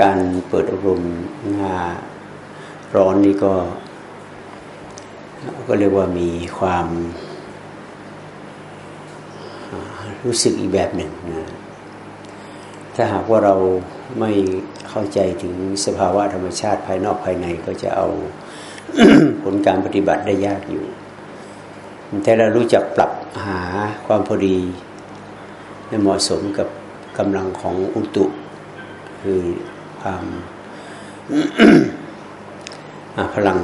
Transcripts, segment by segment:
การเปิดอบรมงาร้อนนี่ก็ ก็เรียกว่ามีความ รู้สึกอีกแบบหนึ่งนะถ้าหากว่าเราไม่เข้าใจถึงสภาวะธรรมชาติภายนอกภายในก็จะเอาผลการปฏิบัติได้ยากอยู่ แต่เรารู้จักปรับหาความพอดีให้เหมาะสมกับกำลังของอุตุ คือ ความพลัง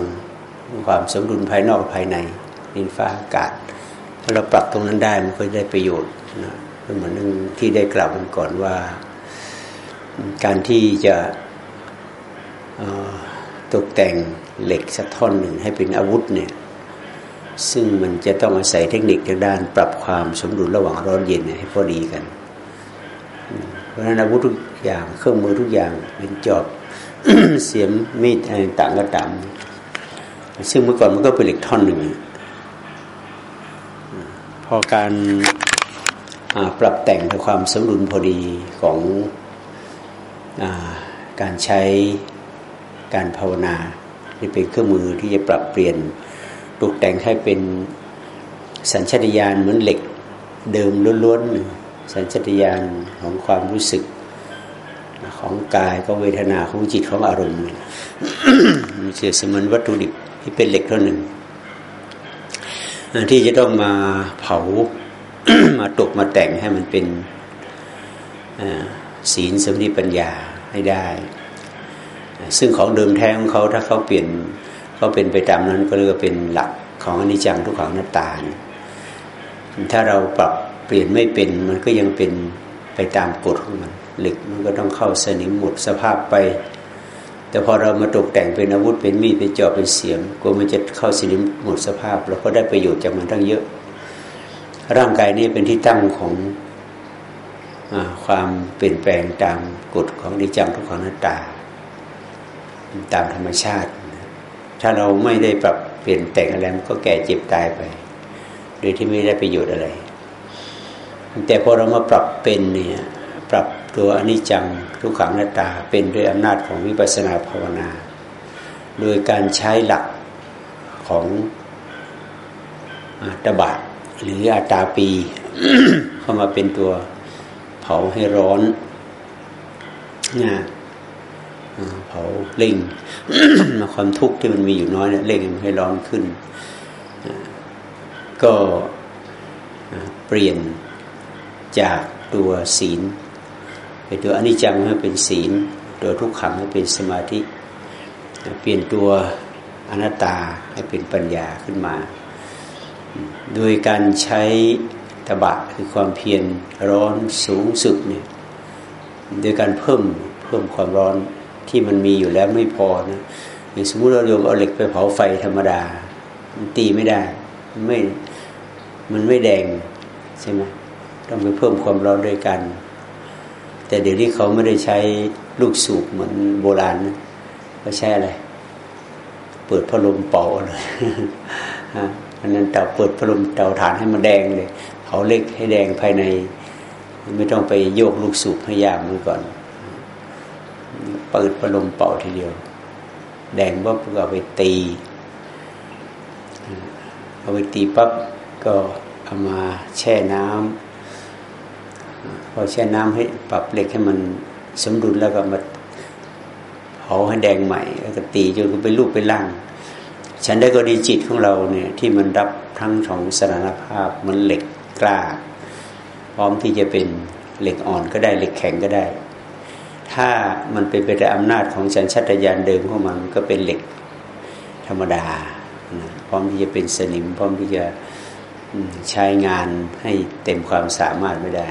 ความสมดุลภายนอกภายในดินฟ้าอากาศถ้าเราปรับตรงนั้นได้มันก็ได้ประโยชน์นะเหมือนนึงที่ได้กล่าวกันก่อนว่า การที่จะตกแต่งเหล็กสักท่อนหนึ่งให้เป็นอาวุธเนี่ยซึ่งมันจะต้องอาศัยเทคนิคทางด้าน ปรับความสมดุลระหว่างร้อนเย็นให้พอดีกัน เพราะฉะนั้นอาวุธทุก อย่าง เครื่องมือทุกอย่าง เป็นจอบเสียมมีดอะไรต่างก็ตามซึ่งเมื่อก่อนมันก็เป็นเหล็กท่อนหนึ่งพอการปรับแต่งในความสมดุลพอดีของอการใช้การภาวนาที่เป็นเครื่องมือที่จะปรับเปลี่ยนตกแต่งให้เป็นสัญชาตญาณเหมือนเหล็กเดิมล้วนๆสัญชาตญาณของความรู้สึก ของกายของเวทนาของจิตของอารมณ์มันเสียเสมือนวัตถุดิบที่เป็นเหล็กเท่าหนึ่งที่จะต้องมาเผามาตกมาแต่งให้มันเป็นศีลสมธิปัญญาให้ได้ ซึ่งของเดิมแท้ของเขาถ้าเขาเปลี่ยนเขาเป็นไปตามนั้นก็เรียกว่าเป็นหลักของอนิจจังทุกขังนัตตา ถ้าเราปรับเปลี่ยนไม่เป็นมันก็ยังเป็นไปตามกฎของมัน เหล็กมันก็ต้องเข้าสนิมหมดสภาพไป แต่พอเรามาตกแต่งเป็นอาวุธเป็นมีดเป็นจอบเป็นเสียมกลัวมันจะเข้าสนิมหมดสภาพเราก็ได้ประโยชน์จากมันทั้งเยอะ ร่างกายนี้เป็นที่ตั้งของอความเปลี่ยนแปลงตามกฎของดิจังทุกขังนัตตา ตามธรรมชาติ ถ้าเราไม่ได้ปรับเปลี่ยนแต่งอะไรมันก็แก่เจ็บตายไป โดยที่ไม่ได้ประโยชน์อะไร แต่พอเรามาปรับเป็นเนี่ยปรับ ตัวอนิจจังทุกขังหน้าตาเป็นด้วยอำนาจของวิปัสสนาภาวนา โดยการใช้หลักของตบะหรืออาตาปี เข้ามาเป็นตัวเผาให้ร้อนนะเผาเล่งมาความทุกข์ที่มันมีอยู่น้อยเนี่ยเล่งให้ร้อนขึ้น ก็เปลี่ยนจากตัวศีล เป็นตัวอนิจจังให้เป็นศีล ตัวทุกขังให้เป็นสมาธิเปลี่ยนตัวอนัตตาให้เป็นปัญญาขึ้นมา โดยการใช้ตบะคือความเพียรร้อนสูงสุดเนี่ยโดยการเพิ่มเพิ่มความร้อนที่มันมีอยู่แล้วไม่พอนะอย่างสมมติเราโยมเอาเหล็กไปเผาไฟธรรมดา มันตีไม่ได้ไม่มันไม่แดงใช่ไหมต้องไปเพิ่มความร้อนด้วยกัน แต่เดี๋ยวนี้เขาไม่ได้ใช้ลูกสูบเหมือนโบราณนะเขาใช้อะไร เปิดพัดลมเป่าเลยอันนั้นเตาเปิดพัดลมเตาถ่านให้มันแดงเลยเขาเล็กให้แดงภายใน ไม่ต้องไปโยกลูกสูบให้ยากมือก่อน เปิดพัดลมเป่าทีเดียว แดงปั๊บก็เอาไปตีเอาไปตีปั๊บก็เอามาแช่น้ำ พอแช่น้ำให้ปรับเหล็กให้มันสมดุลแล้วก็มาเผาให้แดงใหม่ แล้วก็ตีจนเป็นรูปเป็นร่าง ฉันได้ก็ดีจิตของเราเนี่ยที่มันรับทั้งสองสถานภาพมันเหล็กกล้า พร้อมที่จะเป็นเหล็กอ่อนก็ได้เหล็กแข็งก็ได้ ถ้ามันเป็นไปตามอำนาจของสัญชาตญาณเดิมของมันก็เป็นเหล็กธรรมดาพร้อมที่จะเป็นสนิม พร้อมที่จะใช้งานให้เต็มความสามารถไม่ได้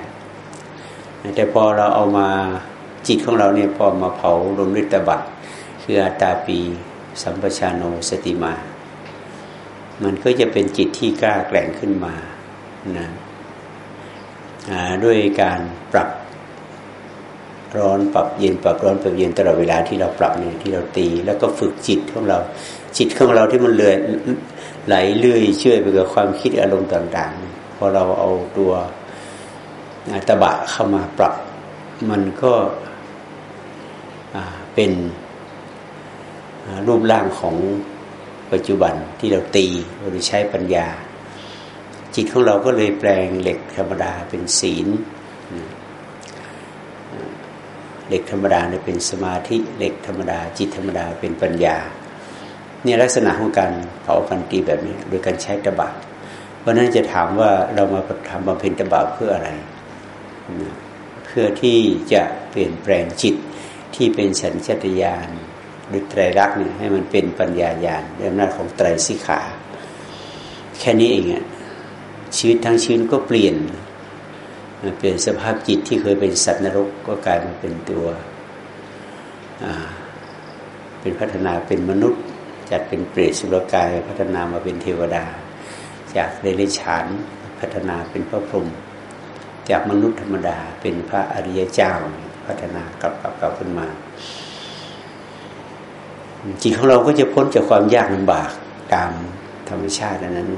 แต่พอเราเอามาจิตของเราเนี่ยพอมาเผาลมฤทธบัตคืออาตาปี สัมปชานโนสติมา มันก็จะเป็นจิตที่กล้าแกร่งขึ้นมานะด้วยการปรับร้อนปรับเย็นปรับร้อนปรับเย็นตลอดเวลาที่เราปรับเนี่ยที่เราตี แล้วก็ฝึกจิตของเรา จิตของเราที่มันเลื่อยไหลเลื่อยเชื่อไปกับความคิดอารมณ์ต่าง ๆ พอเราเอาตัว ตบะเข้ามาปรับ มันก็เป็นรูปร่างของปัจจุบันที่เราตีเราใช้ปัญญา จิตของเราก็เลยแปลงเหล็กธรรมดาเป็นศีลเหล็กธรรมดาเนี่ยเป็นสมาธิเหล็กธรรมดา จิตธรรมดาเป็นปัญญาเนี่ยลักษณะของการเผากันตีแบบนี้ โดยการใช้ตะบะเพราะนั้นจะถามว่าเรามาทำบำเพ็ญตบะเพื่ออะไร เพื่อที่จะเปลี่ยนแปลงจิตที่เป็นสัญชตาตญาณหรือไตรลักษณ์เนี่ยให้มันเป็นปัญญาญาณด้วยอำนาจของไตรสิขา แค่นี้เองอะชีวิตทั้งชีวิตก็เปลี่ยนเปลี่ยนสภาพจิตที่เคยเป็นสัตว์นรกก็กลายมาเป็นตัวเป็นพัฒนาเป็นมนุษย์จัดเป็นเปรตสุรกายพัฒนามาเป็นเทวดา จากเดรัจฉานพัฒนาเป็นพระพรหม จากมนุษย์ธรรมดาเป็นพระอริยเจ้า พัฒนากลับกลับกลับขึ้นมาจิตของเราก็จะพ้นจากความยากลำบากตามธรรมชาตินั้น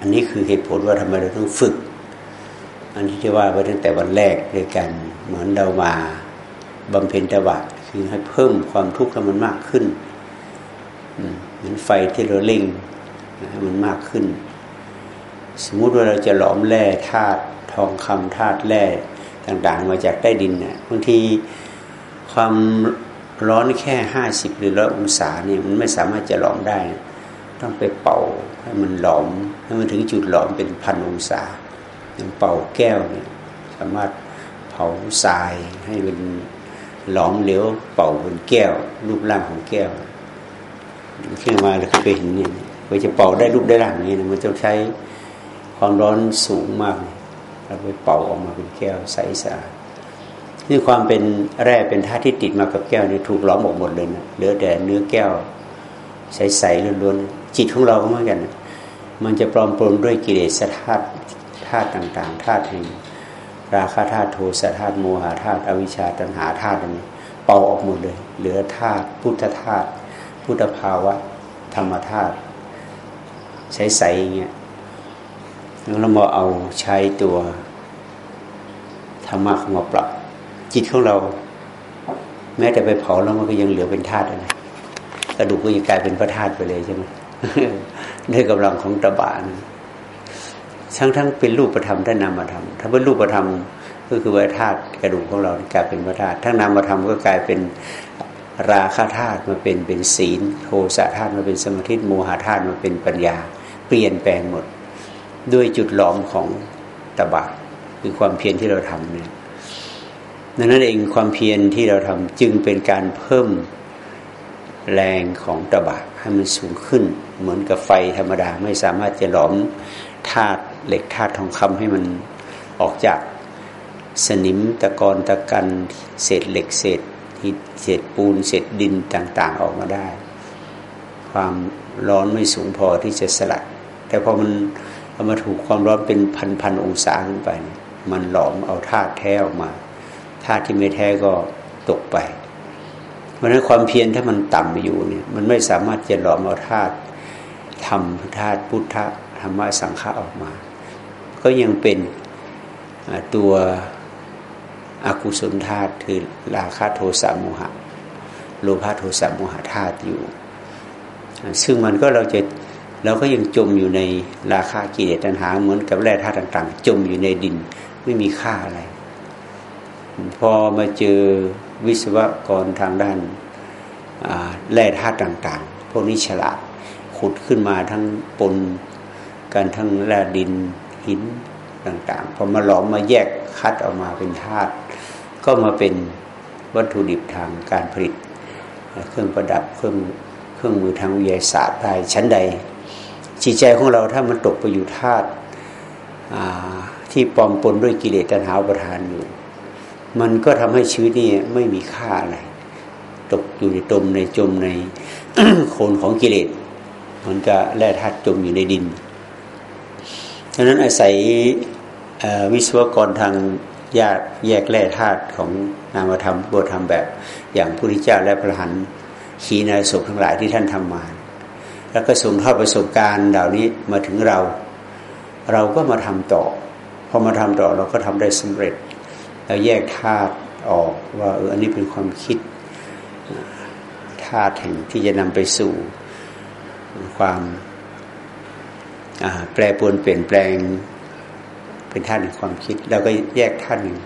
อันนี้คือเหตุผลว่าทำไมเราต้องฝึก อันที่ที่ว่าไปตั้งแต่วันแรกด้วยกันเหมือนเรามาบำเพ็ญตบะคือให้เพิ่มความทุกข์ให้มันมากขึ้นเหมือนไฟที่เราเล่งให้มันมากขึ้น สมมุติว่าเราจะหลอมแร่ธาตุ องคำธาตุแร่ต่างๆ มาจากใต้ดินเนี่ยบางทีความร้อนแค่ห้าสิบหรือร้อยองศาเนี่ยมันไม่สามารถจะหลอมได้ ต้องไปเป่าให้มันหลอมให้มันถึงจุดหลอมเป็นพันองศาอย่างเป่าแก้วเนี่ยสามารถเผาทรายให้มันหลอมเหลวเป่าบนแก้ว รูปร่างของแก้วขึ้นมาแล้วก็ไปเห็นเนี่ยไปจะเป่าได้รูปได้ร่างนี้นะมันจะใช้ความร้อนสูงมากเราไปเป่าออกมาเป็นแก้วใสสะอาดนี่ความเป็นแร่เป็นธาตุที่ติดมากับแก้วนี่ถูกล้อมออกหมดเลยนะเหลือแต่เนื้อแก้ว ใสๆล้วนๆจิตของเราก็เหมือนกันมันจะปลอมปนด้วยกิเลสธาตุธาตุต่างๆธาตุแห่งราคะธาตุโทสะธาตุโมหะธาตุอวิชชาตัณหาธาตุนี้เป่าออกหมดเลย เหลือธาตุพุทธธาตุพุทธภาวะ ธรรมธาตุใสๆอย่างเงี้ย แล้วเรามาเอาใช้ตัวธรรมะข้ามาปรับ จิตของเรา แม้แต่ไปเผาแล้วมันก็ยังเหลือเป็นธาตุอะไรกระดูกก็ยังกลายเป็นพระธาตุไปเลยใช่ไหมด้วยกำลังของตะบะนะทั้งทั้งเป็นรูปธรรมและนามธรรมถ้าเป็นรูปธรรมก็คือว่าธาตุกระดูกของเรากลายเป็นพระธาตุทั้งนามธรรมก็กลายเป็นราคาธาตุมาเป็นเป็นศีล โทสะธาตุมาเป็นสมาธิโมหะธาตุมาเป็นปัญญา เปลี่ยนแปลงหมด ด้วยจุดหลอมของตบะคือความเพียรที่เราทำเนี่ยดังนั้นเองความเพียรที่เราทำจึงเป็นการเพิ่มแรงของตบะให้มันสูงขึ้น เหมือนกับไฟธรรมดาไม่สามารถจะหลอมธาตุเหล็กธาตุทองคำให้มันออกจากสนิมตะกอนตะกันเศษเหล็กเศษหินเศษปูนเศษดินต่าง ๆ ออกมาได้ ความร้อนไม่สูงพอที่จะสลัด แต่พอมัน เอามาถูกความร้อนเป็นพันๆองศาขึ้นไป มันหลอมเอาธาตุแท้ออกมาธาตุที่ไม่แท้ก็ตกไป เพราะนั้นความเพียรถ้ามันต่ำอยู่เนี่ย มันไม่สามารถจะหลอมเอาธาตุธรรมธาตุพุทธธรรมะสังฆะออกมา ก็ยังเป็นตัวอกุศลธาตุคือราคะโทสะโมหะ โลภะโทสะโมหะธาตุอยู่ ซึ่งมันก็เราจะ เราก็ยังจมอยู่ในราคากิเลสตัณหา เหมือนกับแร่ธาตุต่าง ๆ จมอยู่ในดินไม่มีค่าอะไร พอมาเจอวิศวกรทางด้านแร่ธาตุต่าง ๆ พวกนี้ฉลาดขุดขึ้นมาทั้งปนกันทั้งแร่ดินหินต่าง ๆ พอมาหลอมมาแยกคัดออกมาเป็นธาตุก็มาเป็นวัตถุดิบทางการผลิต เครื่องประดับเครื่องเครื่องมือทางวิทยาศาสตร์ได้ชั้นใด จิตใจของเราถ้ามันตกไปอยู่ธาตุที่ปอมปนด้วยกิเลสตัณหาประทานอยู่ มันก็ทำให้ชีวิตนี่ไม่มีค่าอะไร ตกอยู่ในตมในจมในโคนของกิเลสมันก็แร่ธาตุจมอยู่ในดินฉะนั้นอาศัยวิศวกรทางญาติแยกแร่ธาตุของนามธรรมบทธรรมแบบ อย่างพุทธเจ้าและพระหันขีนาศพทั้งหลายที่ท่านทำมา แล้วก็ส่งทอดประสบการณ์เหล่านี้มาถึงเรา เราก็มาทำต่อพอมาทำต่อเราก็ทำได้สำเร็จ เราแยกธาตุออกว่าเอออันนี้เป็นความคิดธาตุแห่งที่จะนำไปสู่ความแปรปรวนเปลี่ยนแปลงเป็นธาตุแห่งความคิด แล้วก็แยกธาตุหนึ่ง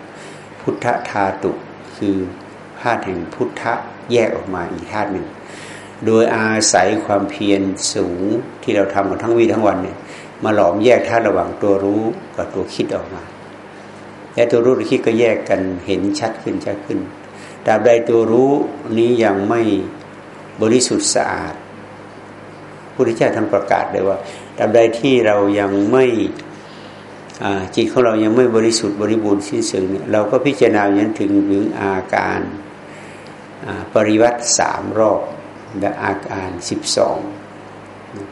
พุทธธาตุคือธาตุแห่งพุทธะแยกออกมาอีกธาตุหนึ่ง โดยอาศัยความเพียรสูงที่เราทำกันทั้งวีทั้งวันเนี่ยมาหลอมแยกธาระหว่างตัวรู้กับตัวคิดออกมาและตัวรู้ตัวคิดก็แยกกันเห็นชัดขึ้นชัดขึ้นตราบใดตัวรู้นี้ยังไม่บริสุทธิ์สะอาดพุทธเจ้าท่านประกาศเลยว่าตราบใดที่เรายังไม่จิตของเรายังไม่บริสุทธิ์บริบูรณ์สิ้นสุดเนี่ยเราก็พิจารณาอยันถึงถึงอาการปริวัติสามรอบ และอาการสิบสอง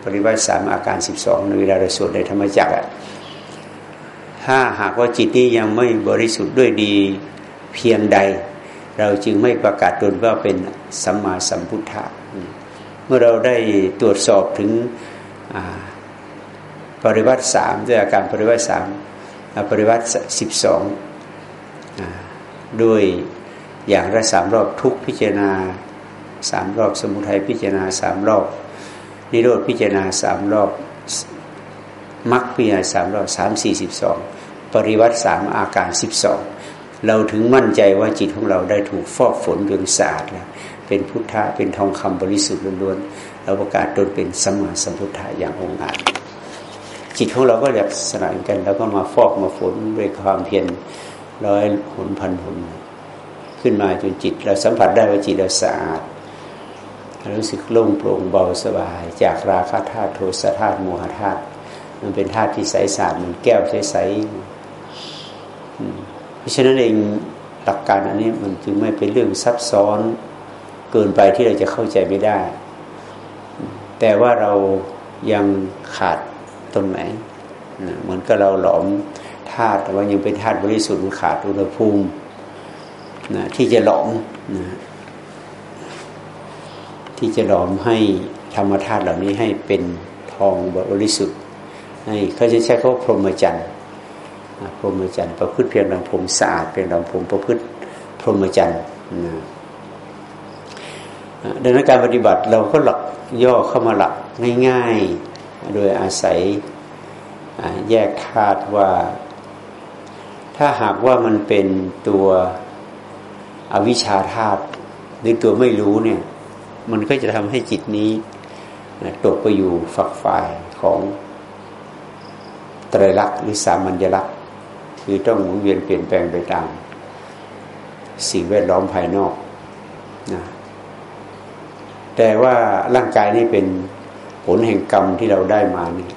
ปริวัติสามอาการสิบสองในเวลาเราสวดในธรรมจักรถ้าหากว่าจิตนี้ยังไม่บริสุทธิ์ด้วยดีเพียงใด เราจึงไม่ประกาศตนว่าเป็นสัมมาสัมพุทธะเมื่อเราได้ตรวจสอบถึงปริวัติสามด้วยอาการปริวัติสามปริวัติสิบสองด้วยอย่างละสามรอบทุกพิจารณา สามรอบ สมุทัยพิจารณาสามรอบ นิโรธพิจารณาสามรอบมรรคพิจารณาสามรอบสามสี่สิบสองปริวัติสามอาการสิบสองเราถึงมั่นใจว่าจิตของเราได้ถูกฟอกฝนจนสะอาดแล้วเป็นพุทธะเป็นทองคำบริสุทธิ์ล้วนๆเราประกาศตนเป็นสมมาสัมพุทธะอย่างองอาจจิตของเราก็อยากสนานกัน แล้วก็มาฟอกมาฝนด้วยความเพียรร้อยหนพันหนขึ้นมาจนจิต เราสัมผัสได้ว่าจิตเราสะอาด รู้สึกโล่งโปร่งเบาสบาย จากราคะธาตุโทสะธาตุโมหะธาตุมันเป็นธาตุที่ใสสะอาดมันแก้วใสๆเพราะฉะนั้นเองหลักการอันนี้มันจึงไม่เป็นเรื่องซับซ้อนเกินไปที่เราจะเข้าใจไม่ได้ แต่ว่าเรายังขาดตรงไหนเหมือนกับเราหลอมธาตุแต่ว่ายังเป็นธาตุบริสุทธิ์ขาดอุณหภูมินะที่จะหลอมนะ ที่จะหลอมให้ธรรมธาตุเหล่านี้ให้เป็นทองบริสุทธิ์ให้เขาจะใช้เขาพรหมจรรย์พรหมจรรย์ประพฤติเพียงลำพรมสะอาดเพียงลำพรมประพฤติพรหมจรรย์นะดังนั้นการปฏิบัติเราก็หลักย่อเข้ามาหลักง่ายๆ โดยอาศัยแยกธาตุว่า ถ้าหากว่ามันเป็นตัวอวิชชาธาตุหรือตัวไม่รู้เนี่ย มันก็จะทำให้จิตนี้ตกไปอยู่ฝักฝ่ายของไตรลักษณ์หรือสามัญลักษณ์คือต้องหมุนเวียนเปลี่ยนแปลงไปตาม สิ่งแวดล้อมภายนอกนะแต่ว่าร่างกายนี่เป็นผลแห่งกรรมที่เราได้มานี่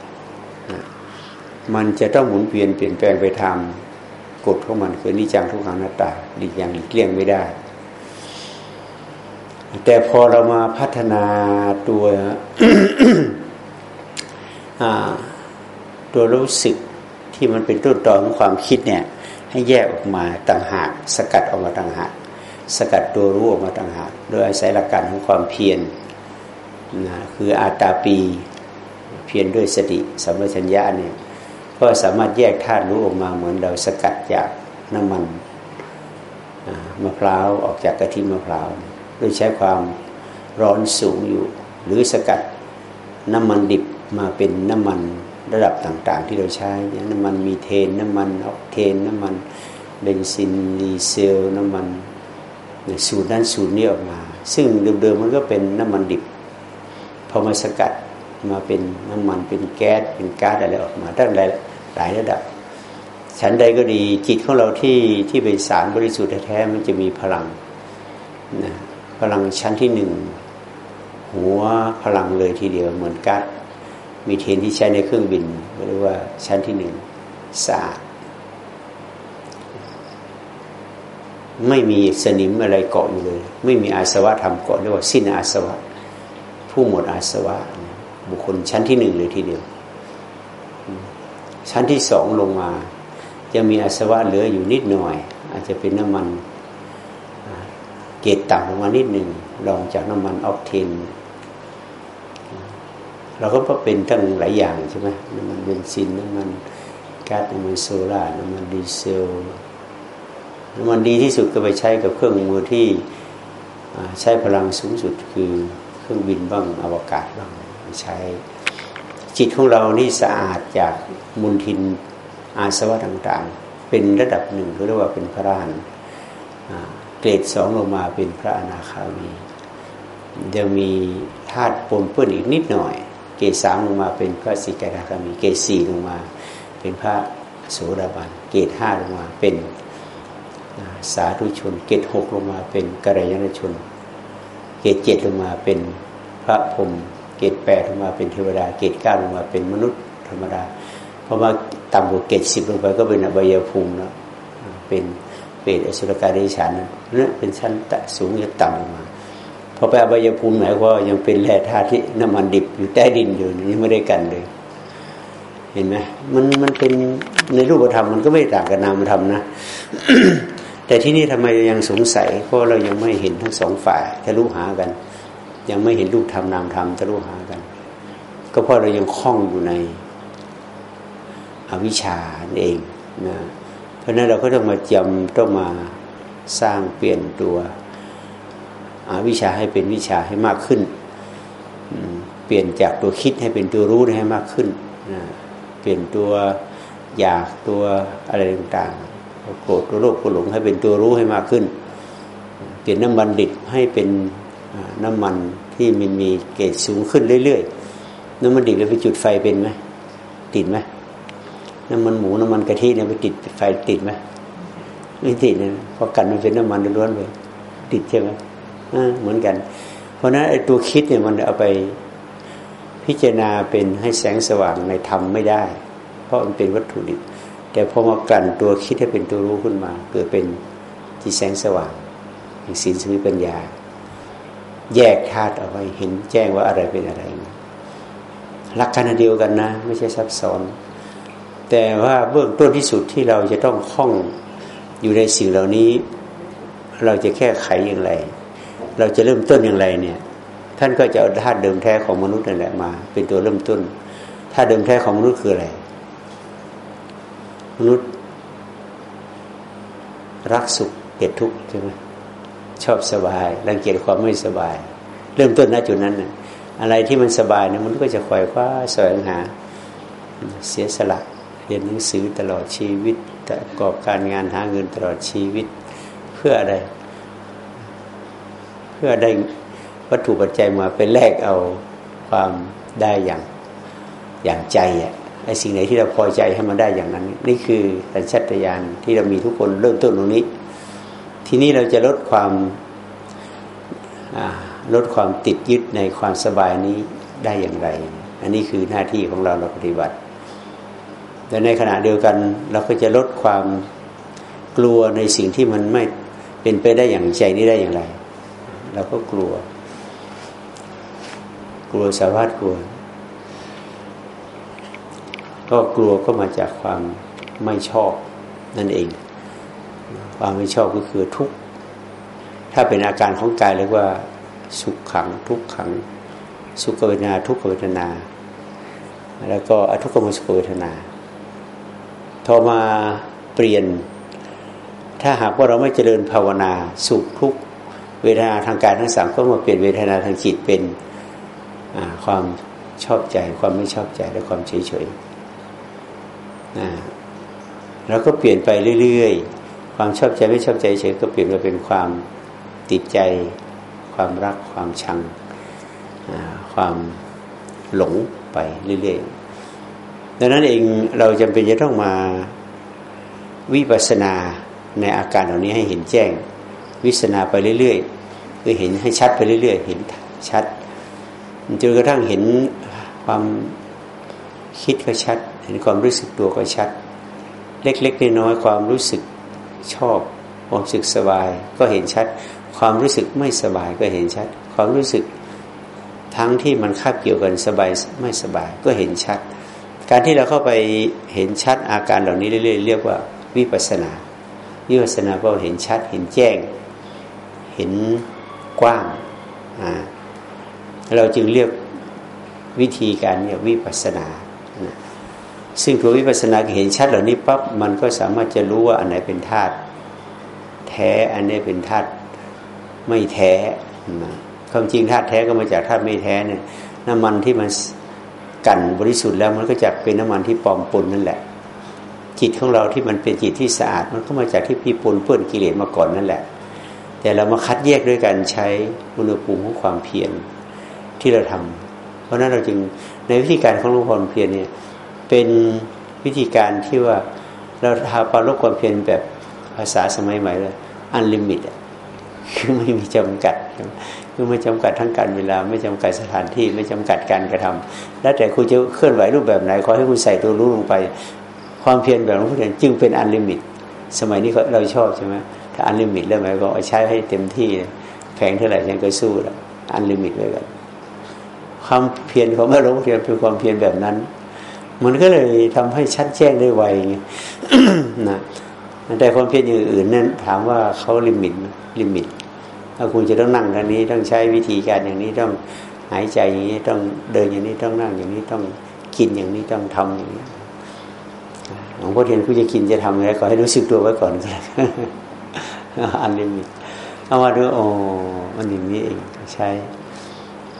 มันจะต้องหมุนเวียนเปลี่ยนแปลงไปทำกฎของมันคือนิจังทุกขังหน้าตาดีอย่างเกลี้ยงไม่ได้ แต่พอเรามาพัฒนาตัวตัวรู้สึกที่มันเป็นต้นตอของความคิดเนี่ย ให้แยกออกมาต่างหาก สกัดออกมาต่างหาก สกัดตัวรู้ออกมาต่างหาก โดยอาศัยหลักการของความเพียรนะคืออาตาปีเพียรด้วยสติสัมปชัญญะเนี่ยก็สามารถแยกธาตุรู้ออกมาเหมือนเราสกัดจากน้ำมันมะพร้าวออกจากกะทิมะพร้าวโดยใช้ความร้อนสูงอยู่ หรือสกัดน้ำมันดิบมาเป็นน้ำมันระดับต่างๆ ที่เราใช้น้ำมันมีเทน น้ำมันออกเทน น้ำมันเบนซินดีเซล น้ำมันสูตรนั้นสูตรนี้ออกมา ซึ่งเดิมๆมันก็เป็นน้ำมันดิบพอมาสกัดมาเป็นน้ำมันเป็นแก๊สเป็นก๊าซอะไรออกมาตั้งหลายหลายระดับชั้นใดก็ดีจิตของเราที่ที่เป็นสารบริสุทธิ์แท้ๆมันจะมีพลังนะ พลังชั้นที่หนึ่งหัวพลังเลยทีเดียวเหมือนก๊าซมีเทนที่ใช้ในเครื่องบินเรียกว่าชั้นที่หนึ่งสะอาดไม่มีสนิมอะไรเกาะอยู่เลย ไม่มีอาสวะทำเกาะเรียกว่าสิ้นอาสวะ ผู้หมดอาสวะ บุคคลชั้นที่หนึ่งเลยทีเดียว ชั้นที่สองลงมา จะมีอาสวะเหลืออยู่นิดหน่อย อาจจะเป็นน้ำมัน เกตต่ำลงมานิดหนึ่งรองจากน้ำมันออกเทน เราก็เป็นทั้งหลายอย่างใช่ไหมน้ำมันเบนซินน้ำมันก๊าซน้ำมันโซล่าน้ำมันดีเซลน้ำมันดีที่สุดก็ไปใช้กับเครื่องมือที่ใช้พลังสูงสุดคือเครื่องบินบ้างอวกาศบ้างใช้ จิตของเรานี่สะอาดจากมุนทินอาสวะต่างๆ เป็นระดับหนึ่งเรียกว่าเป็นพระราน เกรดสองลงมาเป็นพระอนาคามียังมีธาตุปนเปื้อนอีกนิดหน่อย เกรดสามลงมาเป็นพระสิกขาคามี เกรดสี่ลงมา เป็นพระโสดาบัน เกรดห้าลงมาเป็นสาธุชน เกรดหกลงมาเป็นกัลยาณชน เกรดเจ็ดลงมาเป็นพระพรหม เกรดแปดลงมาเป็นเทวดา เกรดเก้าลงมาเป็นมนุษย์ธรรมดาพอมาต่ำกว่าเกรดสิบลงไปก็เป็นอบายภูมิแล้วเป็น เปรตอสุรกายเดชันนั่นเป็นชั้นตะสูงจะต่ำลงมาพอไปอบายภูมิหมายว่ายังเป็นแร่ธาตุที่น้ำมันดิบอยู่ใต้ดินอยู่นี่ไม่ได้กันเลย เห็นไหมมันมันเป็นในรูปธรรมมันก็ไม่ต่างกับนามธรรมนะแต่ที่นี่ทำไมยังสงสัย เพราะเรายังไม่เห็นทั้งสองฝ่ายทะลุหากัน ยังไม่เห็นรูปธรรมนามธรรมทะลุหากัน ก็เพราะเรายังคล้องอยู่ในอวิชชาเองนะ เพราะนั้นเราก็ต้องมาจำต้องมาสร้างเปลี่ยนตัววิชาให้เป็นวิชาให้มากขึ้น เปลี่ยนจากตัวคิดให้เป็นตัวรู้ให้มากขึ้น เปลี่ยนตัวอยากตัวอะไรต่างๆโกรธตัวโลภตัวหลงให้เป็นตัวรู้ให้มากขึ้น เปลี่ยนน้ำมันดิบให้เป็นน้ำมันที่มันมีเกรดสูงขึ้นเรื่อยๆ น้ำมันดิบเราไปจุดไฟเป็นไหมติดไหม น้ำมันหมูน้ำมันกะทิเนี่ยไปติดไฟติดไหมไม่ติดนะเพราะกันมันเป็นน้ำมันล้วนเลยติดใช่ไหมเหมือนกัน เพราะนั้นไอ้ตัวคิดเนี่ยมันเอาไปพิจารณาเป็นให้แสงสว่างในธรรมไม่ได้ เพราะมันเป็นวัตถุดิบ แต่พอมากันตัวคิดให้เป็นตัวรู้ขึ้นมาเกิดเป็นที่แสงสว่างอย่างศีลสมิปัญญา แยกธาตุเอาไว้เห็นแจ้งว่าอะไรเป็นอะไรหลักการเดียวกันนะ ไม่ใช่ซับซ้อน แต่ว่าเบื้องต้นที่สุดที่เราจะต้องคล่องอยู่ในสิ่งเหล่านี้ เราจะแก้ไขอย่างไร เราจะเริ่มต้นอย่างไรเนี่ย ท่านก็จะเอาธาตุเดิมแท้ของมนุษย์นั่นแหละมา เป็นตัวเริ่มต้นธาตุเดิมแท้ของมนุษย์คืออะไร มนุษย์ รักสุขเกลียดทุกข์ใช่ไหมชอบสบายรังเกียจความไม่สบาย เริ่มต้นณจุดนั้นนะอะไรที่มันสบายเนี่ยมันก็จะคอยว้าแสวงหาเสียสละ เรียนหนังสือตลอดชีวิตประกอบการงานหาเงินตลอดชีวิต เพื่ออะไร เพื่อได้วัตถุปัจจัยมาเป็นแลกเอาความได้อย่างอย่างใจอะไอ้สิ่งไหนที่เราพอใจให้มันได้อย่างนั้น นี่คือสัญชาตญาณที่เรามีทุกคนเริ่มต้นตรงนี้ ทีนี้เราจะลดความลดความติดยึดในความสบายนี้ได้อย่างไร อันนี้คือหน้าที่ของเราเราปฏิบัติ แต่ในขณะเดียวกัน เราก็จะลดความกลัวในสิ่งที่มันไม่เป็นไปได้อย่างใจนี้ได้อย่างไร เราก็กลัว กลัวสาวาดกลัว ก็กลัวก็มาจากความไม่ชอบนั่นเอง ความไม่ชอบก็คือทุกข์ถ้าเป็นอาการของกายเรียกว่า สุขขัง ทุกขัง สุขเวทนา ทุกขเวทนา แล้วก็อทุกขมสุขเวทนา พอมาเปลี่ยน ถ้าหากว่าเราไม่เจริญภาวนาสุขทุกเวทนาทางกายทั้งสามก็มาเปลี่ยนเวทนาทางจิตเป็นความชอบใจ ความไม่ชอบใจและความเฉยเฉยแล้วก็เปลี่ยนไปเรื่อยๆ ความชอบใจไม่ชอบใจเฉยก็เปลี่ยนมาเป็นความติดใจ ความรักความชัง ความหลงไปเรื่อยๆ ดังนั้นเองเราจำเป็นจะต้องมาวิปัสสนาในอาการเหล่านี้ให้เห็นแจ้ง วิสนาไปเรื่อยๆคือเห็นให้ชัดไปเรื่อยๆ เห็นชัดจนกระทั่งเห็นความคิดก็ชัด เห็นความรู้สึกตัวก็ชัด เล็กๆน้อยๆความรู้สึกชอบความรู้สึกสบายก็เห็นชัด ความรู้สึกไม่สบายก็เห็นชัด ความรู้สึกทั้งที่มันคาบเกี่ยวกันสบายไม่สบายก็เห็นชัด การที่เราเข้าไปเห็นชัดอาการเหล่านี้เรื่อยๆเรียกว่าวิปัสนาวิปัสนาก็เห็นชัดเห็นแจ้ง เห็นกว้างเราจึงเรียกวิธีการเนี่ยวิปัสนาซึ่งตัววิปัสนาเห็นชัดเหล่านี้ปั๊บมันก็สามารถจะรู้ว่าอันไหนเป็นธาตุแท้อันนี้เป็นธาตุไม่แท้นะความจริงธาตุแท้ก็มาจากธาตุไม่แท้เนี่ยน้ำมันที่มัน กันบริสุทธิ์แล้วมันก็จะเป็นน้ำมันที่ปลอมปนนั่นแหละ จิตของเราที่มันเป็นจิตที่สะอาด มันก็มาจากที่พี่ปนเปื้อนกิเลสมาก่อนนั่นแหละ แต่เรามาคัดแยกด้วยการใช้อุณหภูมิของความเพียรที่เราทำเพราะนั้นเราจึงในวิธีการของหลวงพ่อเพียรเนี่ยเป็นวิธีการที่ว่าเราทำปาลบความเพียรแบบภาษาสมัยใหม่เลยอันลิมิต คือไม่มีจำกัด คือไม่จำกัดทั้งกาลเวลา ไม่จำกัดสถานที่ไม่จำกัดการกระทำแล้วแต่คุณจะเคลื่อนไหวรูปแบบไหนขอให้คุณใส่ตัวรู้ลงไป ความเพียรแบบหลวงพ่อเทียนจึงเป็น unlimit สมัยนี้เราชอบใช่ไหมถ้า unlimit แล้วหมายก็ใช้ให้เต็มที่แพงเท่าไหร่ฉันก็สู้แล้ว unlimit ไว้กันความเพียรของพระหลวงพ่อเทียนเป็นความเพียรแบบนั้นมันก็เลยทำให้ชัดแจ้งได้ไวนะ แต่ความเพียรอย่างอื่นนั้นถามว่าเขา limit limit ถ้าคุณจะต้องนั่งอย่างนี้ต้องใช้วิธีการอย่างนี้ต้องหายใจอย่างนี้ต้องเดินอย่างนี้ต้องนั่งอย่างนี้ต้องกินอย่างนี้ต้องทำอย่างนี้หลวงพ่อเทียนคุณจะกินจะทำอะไรขอให้รู้สึกตัวไว้ก่อนก็ unlimit เอามาดูโอ้มันอย่างนี้เองใช้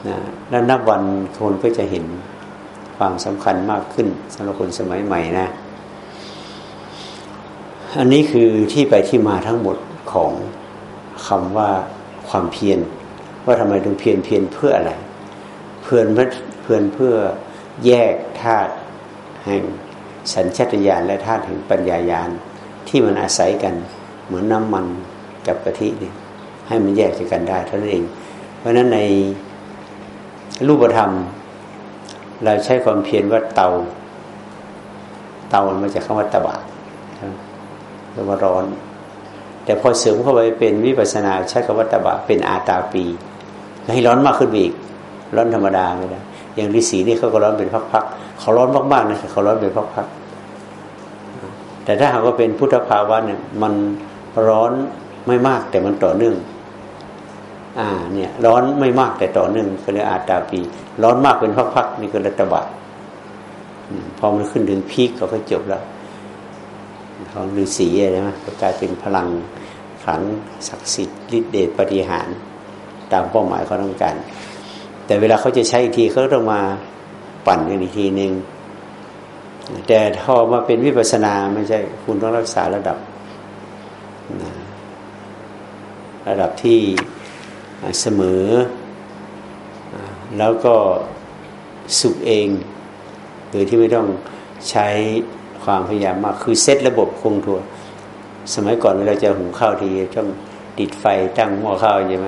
นะแล้วนับวันคนก็จะเห็นความสำคัญมากขึ้นสำหรับคนสมัยใหม่นะ อันนี้คือที่ไปที่มาทั้งหมดของคำว่าความเพียรว่าทำไมถึงเพียรเพียรเพื่ออะไร เพื่อนเพื่อนเพื่อแยกธาตุแห่งสัญชตาตญาณและธาตุแห่งปัญญายาณที่มันอาศัยกันเหมือนน้ำมันกับกะทินี่ให้มันแยกจากกันได้เท่านั้นเอง เพราะฉะนั้นในรูปธรรม เราใช้ความเพียรว่าเตา เตามันมาจากคำว่าตะบะ แปลว่าร้อน แต่พอเสริมเข้าไปเป็นวิปัสนาใช้คำว่าตบะเป็นอาตาปีให้ร้อนมากขึ้นอีก ร้อนธรรมดาไม่ได้อย่างฤาษีนี่เขาก็ร้อนเป็นพักๆเขาร้อนมากๆนะเขาร้อนเป็นพักๆแต่ถ้าหากว่าเป็นพุทธภาวะเนี่ยมันร้อนไม่มากแต่มันต่อเนื่องอ่าเนี่ยร้อนไม่มากแต่ต่อเนื่องก็เรียกอาตาปี ร้อนมากเป็นพักๆนี่ก็ระตบะพอมันขึ้นถึงพีคเขาก็จบแล้ว ของฤาษีใช่ไหมก็กลายเป็นพลังขังศักดิ์สิทธิ์ฤทธิเดชปฏิหารตามเป้าหมายเขาต้องการ แต่เวลาเขาจะใช้อีกทีเขาต้องมาปั่นกันอีกทีหนึ่งแต่พอมาเป็นวิปัสนาไม่ใช่คุณต้องรักษาระดับ ระดับที่เสมอ แล้วก็สุขเอง โดยที่ไม่ต้องใช้ ความพยายามมาก คือเซตระบบคงทัว สมัยก่อนเราจะหุงข้าวทีต้องติดไฟตั้งหม้อข้าวใช่ไหม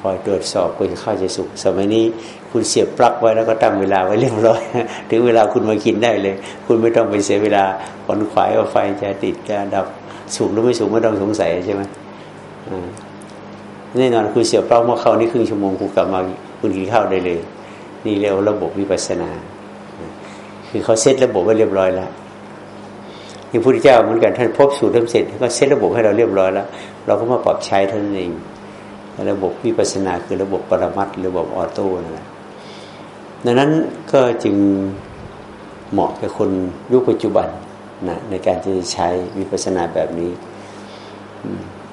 คอยตรวจสอบกว่าข้าวจะสุกสมัยนี้คุณเสียบปลั๊กไว้แล้วก็ตั้งเวลาไว้เรียบร้อย ถึงเวลาคุณมากินได้เลย คุณไม่ต้องไปเสียเวลาขนขวายว่าไฟจะติดจะดับสุกหรือไม่สุกไม่ต้องสงสัยใช่ไหมแน่นอนคุณเสียบปลั๊กหม้อข้าวนี่ครึ่งชั่วโมงคุณกลับมาคุณกินข้าวได้เลย นี่เรียกระบบวิปัสสนา คือเขาเซตระบบไว้เรียบร้อยแล้วที่พระพุทธเจ้าเหมือนกันท่านพบสูตรทำเสร็จก็เซตระบบให้เราเรียบร้อยแล้ว เราก็มาปรับใช้ท่านเอง ระบบวิปัสนาคือระบบปรมัตระบบออโต้นั่นแหละดังนั้นก็จึงเหมาะกับคนยุคปัจจุบันนะในการที่จะใช้วิปัสนาแบบนี้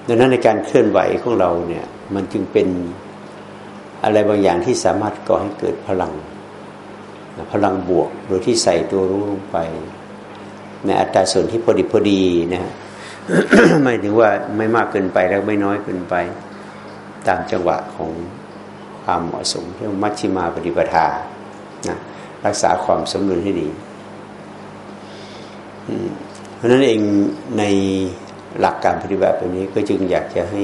ดังนั้นในการเคลื่อนไหวของเราเนี่ย มันจึงเป็นอะไรบางอย่างที่สามารถก่อให้เกิดพลัง พลังบวกโดยที่ใส่ตัวรู้ลงไป ในอัตราส่วนที่พอดีพอดีนะฮะไม่ถึงว่าไม่มากเกินไปแล้วไม่น้อยเกินไป ตามจังหวะของความเหมาะสมเรียกมัชชิมาปฏิปทานะรักษาความสมดุลให้ดี เพราะนั้นเองในหลักการปฏิบัติแบบนี้ก็จึงอยากจะให้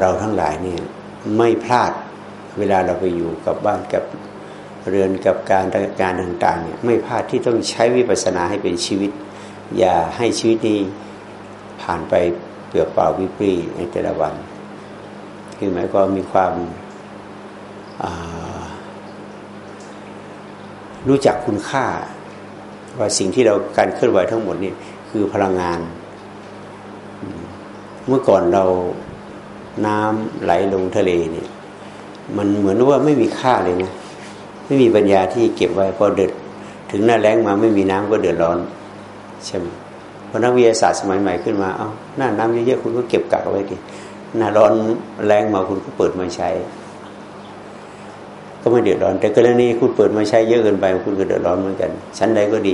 เราทั้งหลายเนี่ยไม่พลาดเวลาเราไปอยู่กับบ้านกับ เรือนกับการการต่างๆเนี่ยไม่พลาดที่ต้องใช้วิปัสสนาให้เป็นชีวิต อย่าให้ชีวิตนี้ผ่านไปเปลือกเปล่าวิปรีในแต่ละวันคือหมายก็มีความรู้จักคุณค่า ว่าสิ่งที่เราการเคลื่อนไหวทั้งหมดนี่คือพลังงาน เมื่อก่อนเราน้ำไหลลงทะเลเนี่ยมันเหมือนว่าไม่มีค่าเลยนะ ไม่มีปัญญาที่เก็บไว้พอเดือดถึงหน้าแรงมาไม่มีน้ำก็เดือดร้อนใช่ไหมพอนักวิทยาศาสตร์สมัยใหม่ขึ้นมาเอา้าหน้าน้ำเยอะๆคุณก็เก็บกักเอาไว้ดิหน้าร้อนแรงมาคุณก็เปิดมาใช้ ก็ไม่เดือดร้อน แต่กรณีคุณเปิดมาใช้เยอะเกินไปคุณก็เดือดร้อนเหมือนกันชั้นใดก็ดี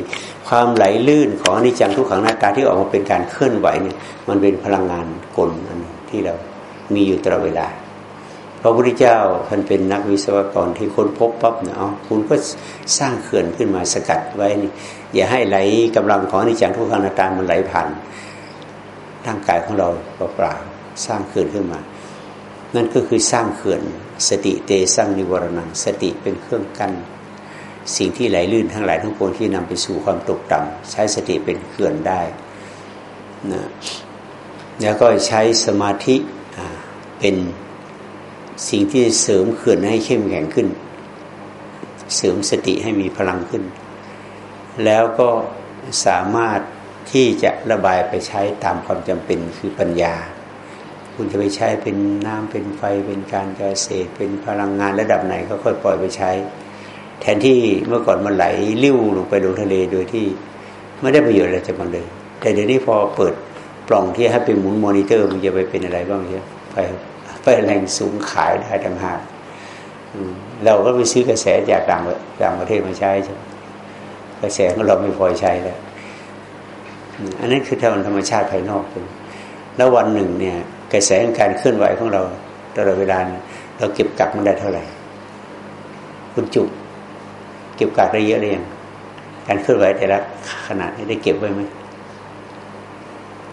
ความไหลลื่นของอนิจจังทุกขังหน้าตาที่ออกมาเป็นการเคลื่อนไหวเนี่ย มันเป็นพลังงานกลอันที่เรามีอยู่ตลอดเวลา ระพุทธเจ้าท่านเป็นนักวิศวกรที่ค้นพบปั๊บเนาะคุณก็สร้างเขื่อนขึ้นมาสกัดไว้นี่อย่าให้ไหลกำลังของนิจังทุกขังนาตามันไหลผ่านร่างกายของเราเปล่าๆสร้างเขื่อนขึ้นมา นั่นก็คือสร้างเขื่อน สติเตสร้างนิวรณังสติเป็นเครื่องกั้นสิ่งที่ไหลลื่นทั้งหลายทั้งปวงที่นำไปสู่ความตกต่ำใช้สติเป็นเขื่อนได้นะแล้วก็ใช้สมาธิเป็น สิ่งที่เสริมเขื่อนให้เข้มแข็งขึ้น เสริมสติให้มีพลังขึ้น แล้วก็สามารถที่จะระบายไปใช้ตามความจำเป็นคือปัญญา คุณจะไปใช้เป็นน้ำเป็นไฟเป็นการเกษตรเป็นพลังงานระดับไหนก็ค่อยปล่อยไปใช้ แทนที่เมื่อก่อนมันไหลลิ้วลงไปลงทะเลโดยที่ไม่ได้ประโยชน์อะไรจากมันเลย แต่เดี๋ยวนี้พอเปิดปล่องที่ให้เป็นหมุนมอนิเตอร์มันจะไปเป็นอะไรบ้างใช่ไฟไป แหล่งสูงขายได้ต่างหากเราก็ไปซื้อกระแสจากต่างต่างประเทศมาใช้ใช่กระแสของเราไม่พอใช้แล้วอันนั้นคือธรรมชาติภายนอกแล้ววันหนึ่งเนี่ย กระแสการเคลื่อนไหวของเราตลอดเวลาเราเก็บกักมันได้เท่าไหร่ คุณจุกเก็บกักได้เยอะเลยยังการเคลื่อนไหวแต่ละขนาดนี้ได้เก็บไว้ไหม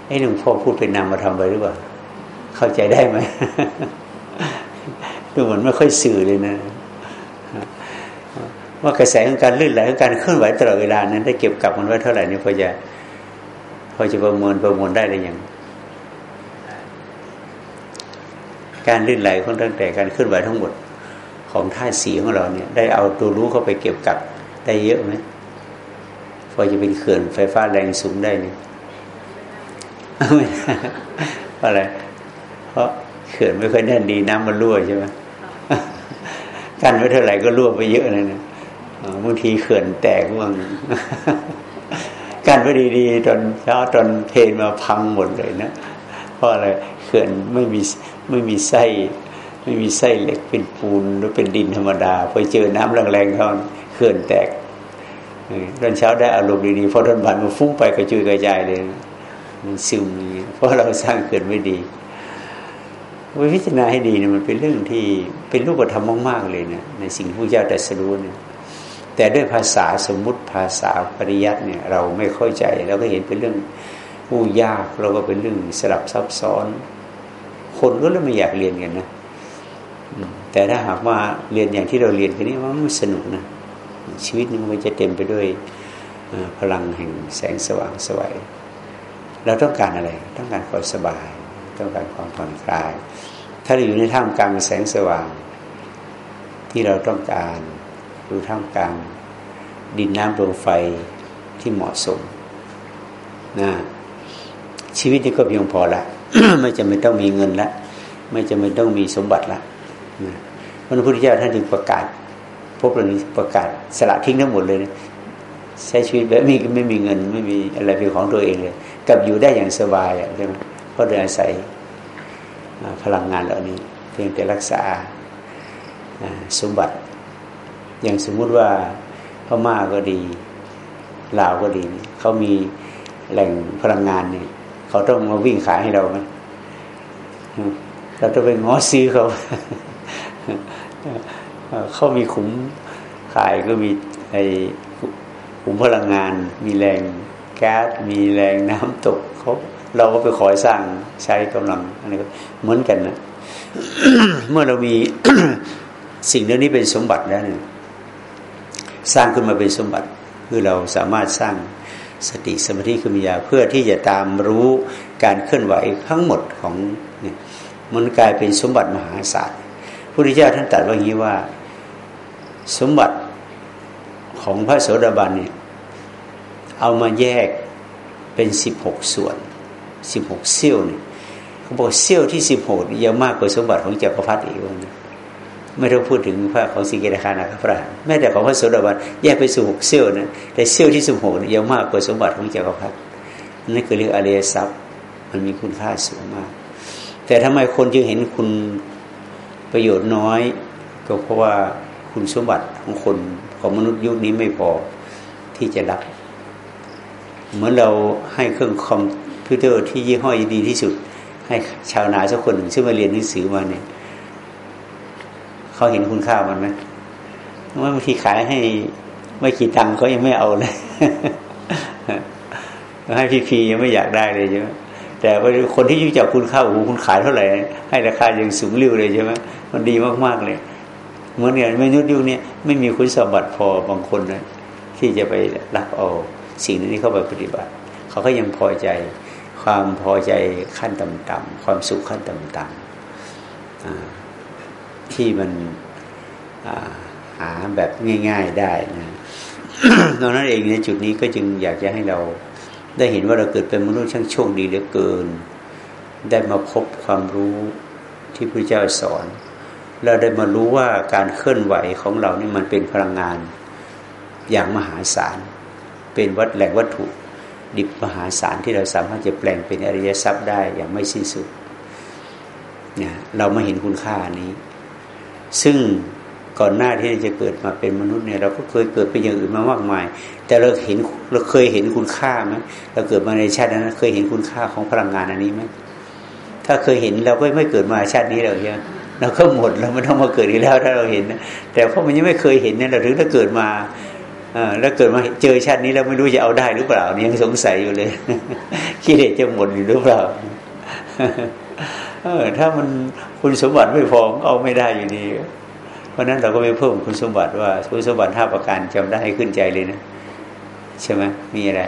ไอ้หลวงพ่อพูดเป็นนามมาทำไปหรือเปล่า เข้าใจได้ไหมดูเหมือนไม่ค่อยสื่อเลยนะ ว่ากระแสของการลื่นไหลของการเคลื่อนไหวตลอดเวลานั้นได้เก็บกลับมันไว้เท่าไหร่นี่พอจะพอจะประมวลประมวลได้หรือยังการลื่นไหลของตั้งแต่การเคลื่อนไหวทั้งหมดของธาสีของเราเนี่ย ได้เอาตัวรู้เข้าไปเก็บกับได้เยอะไหมพอจะเป็นเขื่อนไฟฟ้าแรงสูงได้เนี่ยไม่อะไร เพราะเขื่อนไม่ค่อยแน่นดีน้ำมันรั่วใช่ไหมกั้นไว้เท่าไหร่ก็รั่วไปเยอะเลยนะบางทีเขื่อนแตกบ้างกั้นไว้ดีๆตอนเช้าตอนเพลมาพังหมดเลยนะเพราะอะไรเขื่อนไม่มีไม่มีไส้ไม่มีไส้เหล็กเป็นปูนหรือเป็นดินธรรมดาพอเจอน้ำแรงๆเขาเขื่อนแตกตอนเช้าได้อารมณ์ดีๆพอตอนบ่ายมันฟุ้งไปกระจุยกระจายเลย มันซึมเพราะเราสร้างเขื่อนไม่ดีวิ พิจารณาให้ดีเนี่ยมันเป็นเรื่องที่เป็นรูปธรรมมาก ๆ เลยเนี่ยในสิ่งผู้เจ้าแต่สรู้เนี่ยแต่ด้วยภาษาสมมุติภาษาปริยัติเนี่ยเราไม่เข้าใจเราก็เห็นเป็นเรื่องผู้ยากเราก็เป็นเรื่องสลับซับซ้อน คนก็เลยไม่อยากเรียนกันนะแต่ถ้าหากว่าเรียนอย่างที่เราเรียนกันนี้ว่ามันสนุกนะชีวิตนี้มันจะเต็มไปด้วยพลังแห่งแสงสว่างสวยเราต้องการอะไร ต้องการความสบาย ต้องการความผ่อนคลาย ถ้าเราอยู่ในท่ามกลางแสงสว่าง ที่เราต้องการดูท่ามกลางดินน้ำลมไฟที่เหมาะสมนะชีวิตนี้ก็เพียงพอละไม่จำเป็นต้องมีเงินละ ไม่จำเป็นต้องมีสมบัติละนะพระพุทธเจ้าท่านจึงประกาศ พบเรื่องนี้ประกาศสละทิ้งทั้งหมดเลยนะใช้ชีวิตแบบไม่ไม่มีเงิน ไม่มีอะไรเป็นของตัวเองเลย กับอยู่ได้อย่างสบายใช่ไหมเพราะโดยอาศัย พลังงานเหล่านี้ เพียงแต่รักษาสมบัติ อย่างสมมุติว่าพม่าก็ดีลาวก็ดีเขามีแหล่งพลังงานเนี่ยเขาต้องมาวิ่งขายให้เราไหมเราต้องไปง้อซื้อเขาเขามีขุมขายก็มีไอขุมพลังงาน มีแรงแก๊สมีแรงน้ำตกเขา เราก็ไปขอสร้างใช้กำลังอันนี้ก็เหมือนกันนะเมื่อเรามีสิ่งเหล่านี้เป็นสมบัติแล้วเนี่ยสร้างขึ้นมาเป็นสมบัติ คือเราสามารถสร้างสติสมาธิคือมียาเพื่อที่จะตามรู้การเคลื่อนไหวทั้งหมดของเนี่ยมันกลายเป็นสมบัติมหาศาลพุทธเจ้าท่านตรัสว่าอย่างนี้ว่าสมบัติของพระโสดาบันเนี่ยเอามาแยกเป็นสิบหกส่วน สิบหกเซี่ยวเนี่ยเขาบอกเซี่ยวที่สิบหกยังมากกว่าสมบัติของจักรพรรดิอีกวันไม่ต้องพูดถึงพระของสิเกตาคานาคพระแม้แต่ของพระโสดาบันแยกไปสู่หกเซี่ยวนะแต่เซี่ยวที่สิบหกยังมากกว่าสมบัติของจักรพรรดินั่นคือเรียกอริยทรัพย์ มันมีคุณค่าสูงมาก แต่ทำไมคนจึงเห็นคุณประโยชน์น้อย ก็เพราะว่าคุณสมบัติของคนของมนุษย์ยุคนี้ไม่พอที่จะรับเหมือนเราให้เครื่องคอม พิวเตอร์ที่ยี่ห้อดีที่สุด ให้ชาวนาสักคนหนึ่งซึ่งมาเรียนหนังสือมาเนี่ยเขาเห็นคุณค่ามันไหมว่าบางทีขายให้ไม่กี่ตังค์เขายังไม่เอาเลยให้พีๆยังไม่อยากได้เลยใช่ไหมแต่คนที่ยุ่จักคุณค่าโอ้โหคุณขายเท่าไหร่ ให้ราคายังสูงริ้วเลยใช่ไหมมันดีมากๆเลยเหมือนกันไม่นุษย์ยุคนี้ไม่มีคุณสมบัติพอบางคนนะที่จะไปรับเอาสิ่งนี้เข้าไปปฏิบัติ เขาก็ยังพอใจ ความพอใจขั้นต่ำๆความสุขขั้นต่ำๆที่มันหาแบบง่าย ๆได้นะดังนั้นเองในจุดนี้ก็จึงอยากจะให้เราได้เห็นว่าเราเกิดเป็นมนุษย์ช่างโชคดีเหลือเกิน ได้มาพบความรู้ที่พระเจ้าสอน เราได้มารู้ว่าการเคลื่อนไหวของเรานี่มันเป็นพลังงาน อย่างมหาศาล เป็นวัดแหล่งวัตถุ ดิบมหาศาลที่เราสามารถจะแปลงเป็นอริยทรัพย์ได้อย่างไม่สิ้นสุดเนี่ยเราไมาเห็นคุณค่านี้ ซึ่งก่อนหน้าที่จะเกิดมาเป็นมนุษย์เนี่ยเราก็เคยเกิดเป็นอย่างอื่นมามากมาย แต่เราเห็นเราเคยเห็นคุณค่าไหมเราเกิดมาในชาตินั้นเคยเห็นคุณค่าของพลังงานอันนี้ไหมถ้าเคยเห็นเราก็ไม่เกิดมาชาตินี้เราใช่ไหมเราก็หมดเราไม่ต้องมาเกิดอีกแล้วถ้าเราเห็นนะแต่เพราะมันยังไม่เคยเห็นเนี่ยเราถึงถ้าเกิดมา แล้วเกิดมาเจอชาตินี้เราไม่รู้จะเอาได้หรือเปล่านี่ยังสงสัยอยู่เลยคิดเด็จะหมดหรือเปล่าเออถ้ามันคุณสมบัติไม่พอเอาไม่ได้อยู่ดีเพราะนั้นเราก็ไปเพิ่มคุณสมบัติว่าคุณสมบัติห้าประการจำได้ให้ขึ้นใจเลยนะใช่ไหมมีอะไร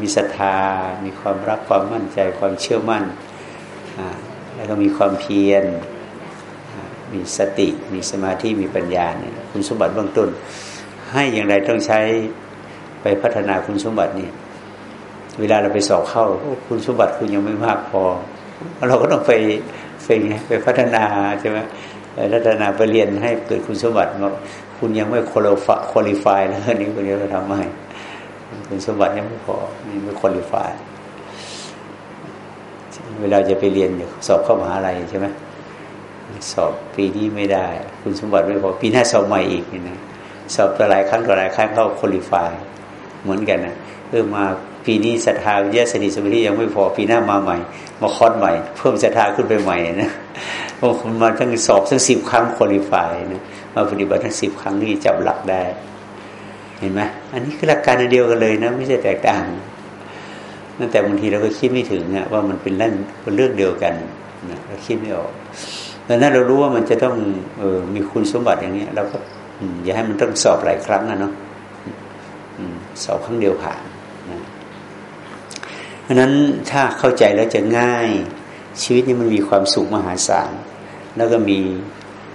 มีศรัทธา มีความรักความมั่นใจความเชื่อมั่นแล้วก็มีความเพียรมีสติ มีสมาธิมีปัญญาเนี่ยคุณสมบัติเบื้องต้น ให้อย่างไรต้องใช้ไปพัฒนาคุณสมบัติเนี่ยเวลาเราไปสอบเข้าคุณสมบัติคุณยังไม่มากพอ เราก็ต้องไปไปไปพัฒนาใช่ไหมพัฒนาไปเรียนให้เกิดคุณสมบัติคุณยังไม่คุณคุริฟายแล้วนี่คุณจะทำไมคุณสมบัติยังไม่พอไม่คุริฟายเวลาจะไปเรียนสอบเข้ามหาลัยใช่ไหมสอบปีนี้ไม่ได้ คุณสมบัติไม่พอปีหน้าสอบใหม่อีกนี่นะ สอบต่อหลายครั้งต่อหลายครั้งเข้าคุริฟายเหมือนกันนะเพิ่มมาปีนี้ศรัทธาวิทยาสนิสมาธิยังไม่พอปีหน้ามาใหม่ มาคอนใหม่ เพิ่มศรัทธาขึ้นไปใหม่นะบางคนมาทั้งสอบทั้งสิบครั้งคุริฟายนะมาปฏิบัติทั้งสิบครั้งนี่จับหลักได้ เห็นไหมอันนี้คือหลักการเดียวกันเลยนะ ไม่ใช่แตกต่างนั่นแต่บางทีเราก็คิดไม่ถึงนะว่ามันเป็นเรื่องเป็นเรื่องเดียวกันนะเราคิดไม่ออกดังนั้นเรารู้ว่ามันจะต้องออมีคุณสมบัติอย่างนี้เราก็ อย่าให้มันต้องสอบหลายครั้งนะเนาะสอบครั้งเดียวผ่านนะเพราะนั้นถ้าเข้าใจแล้วจะง่าย ชีวิตนี้มันมีความสุขมหาศาล แล้วก็มี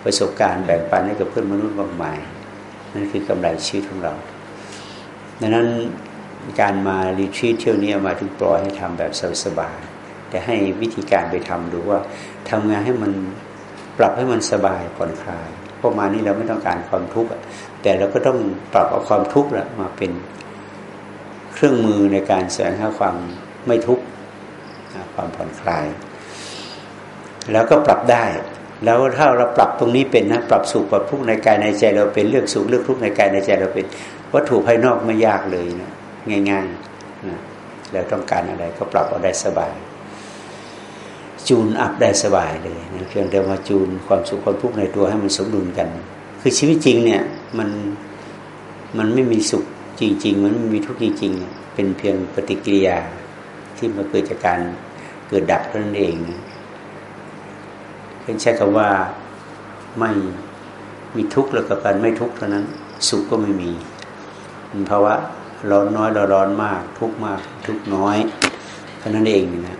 ประสบการณ์แบ่งปันให้กับเพื่อนมนุษย์มากมาย นั่นคือกำไรชีวิตของเรา ดังนั้นการมารีทรีตเที่ยวนี้มาถึงปล่อยให้ทำแบบสบายๆแต่ให้วิธีการไปทำดูว่าทำงานให้มันปรับให้มันสบายผ่อนคลาย เพราะมานี้เราไม่ต้องการความทุกข์แต่เราก็ต้องปรับเอาความทุกข์ละมาเป็นเครื่องมือในการแสดงห้ความไม่ทุกข์ความผ่อนคลาย แล้วก็ปรับได้ แล้วถ้าเราปรับตรงนี้เป็นนะปรับสุขปรับทุกข์ในกายในใจเราเป็นเลือกสุขเลือกทุกข์ในกายในใจเราเป็น วัตถุภายนอกไม่ยากเลยนะง่ายๆนะแล้วต้องการอะไรก็ปรับเอาได้สบาย จูนอัพได้สบายเลยนะเพียงแต่มาจูนความสุขความทุกข์ในตัวให้มันสมดุลกัน คือชีวิตจริงเนี่ยมันมันไม่มีสุขจริง ๆ มันไม่มีทุกข์จริงๆเป็นเพียงปฏิกิริยาที่มาเกิดจากการเกิดดับเท่านั้นเองเป็นใช้คำว่าไม่มีทุกข์แล้วกับการไม่ทุกข์เท่านั้น สุขก็ไม่มีภาวะร้อนน้อยเราร้อนมาก ทุกมาก ทุกน้อยเท่านั้นเองนะ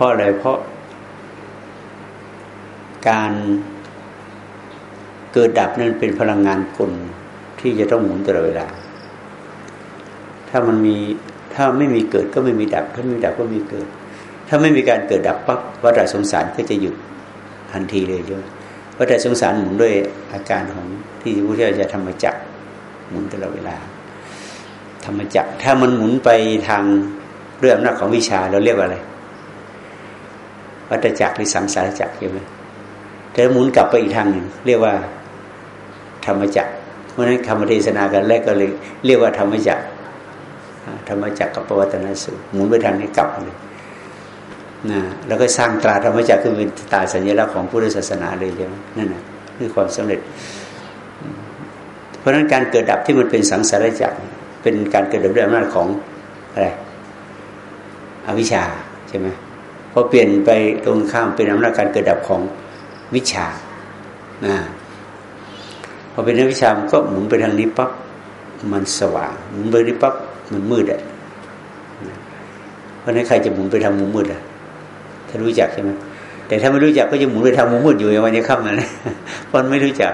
ราะอะไรเพราะ การเกิดดับนั้นเป็นพลังงานกลที่จะต้องหมุนตลอดเวลา ถ้ามันมีถ้าไม่มีเกิดก็ไม่มีดับ ถ้าไม่มีดับก็มีเกิด ถ้าไม่มีการเกิดดับปั๊บวัฏสงสารก็จะหยุดทันทีเลยใช่ไหมวัฏสงสารหมุนด้วยอาการของที่พระพุทธเจ้าจะทำมจักหมุนตลอดเวลา ธรรมจักถ้ามันหมุนไปทางเรื่องอำนาจของวิชาเราเรียกว่าอะไร วัฏจักรหรือสังสารจักรใช่ไหมแต่หมุนกลับไปอีกทางหนึ่งเรียกว่าธรรมจักร เพราะฉะนั้นคำเทศนากันแรกก็เลย เรียกว่าธรรมจักรธรรมจักรกับปวัตนสูตรหมุนไปทางนี้กลับเลยนะแล้วก็สร้างตราธรรมจักรคือเป็นตาสัญลักษณ์ของพุทธศาสนาเลยใช่ไหมนั่นนะคือความสำเร็จ เพราะฉะนั้นการเกิดดับที่มันเป็นสังสารจักรเป็นการเกิดดับด้วยอำนาจของอะไรอวิชชาใช่ไหม พอเปลี่ยนไปตรงข้ามเป็นอำนาจการเกิดดับของวิชานะพอเป็นอวิชามันก็หมุนไปทางนี้ปั๊บมันสว่างหมุนไปนี้ปั๊บมันมืดอะเพราะนั้นใครจะหมุนไปทางมุมมืดอะถ้ารู้จักใช่ไหมแต่ถ้าไม่รู้จักก็จะหมุนไปทางมุมมืดอยู่ในวันนี้ค่ำนั่นแหละเพราะไม่รู้จัก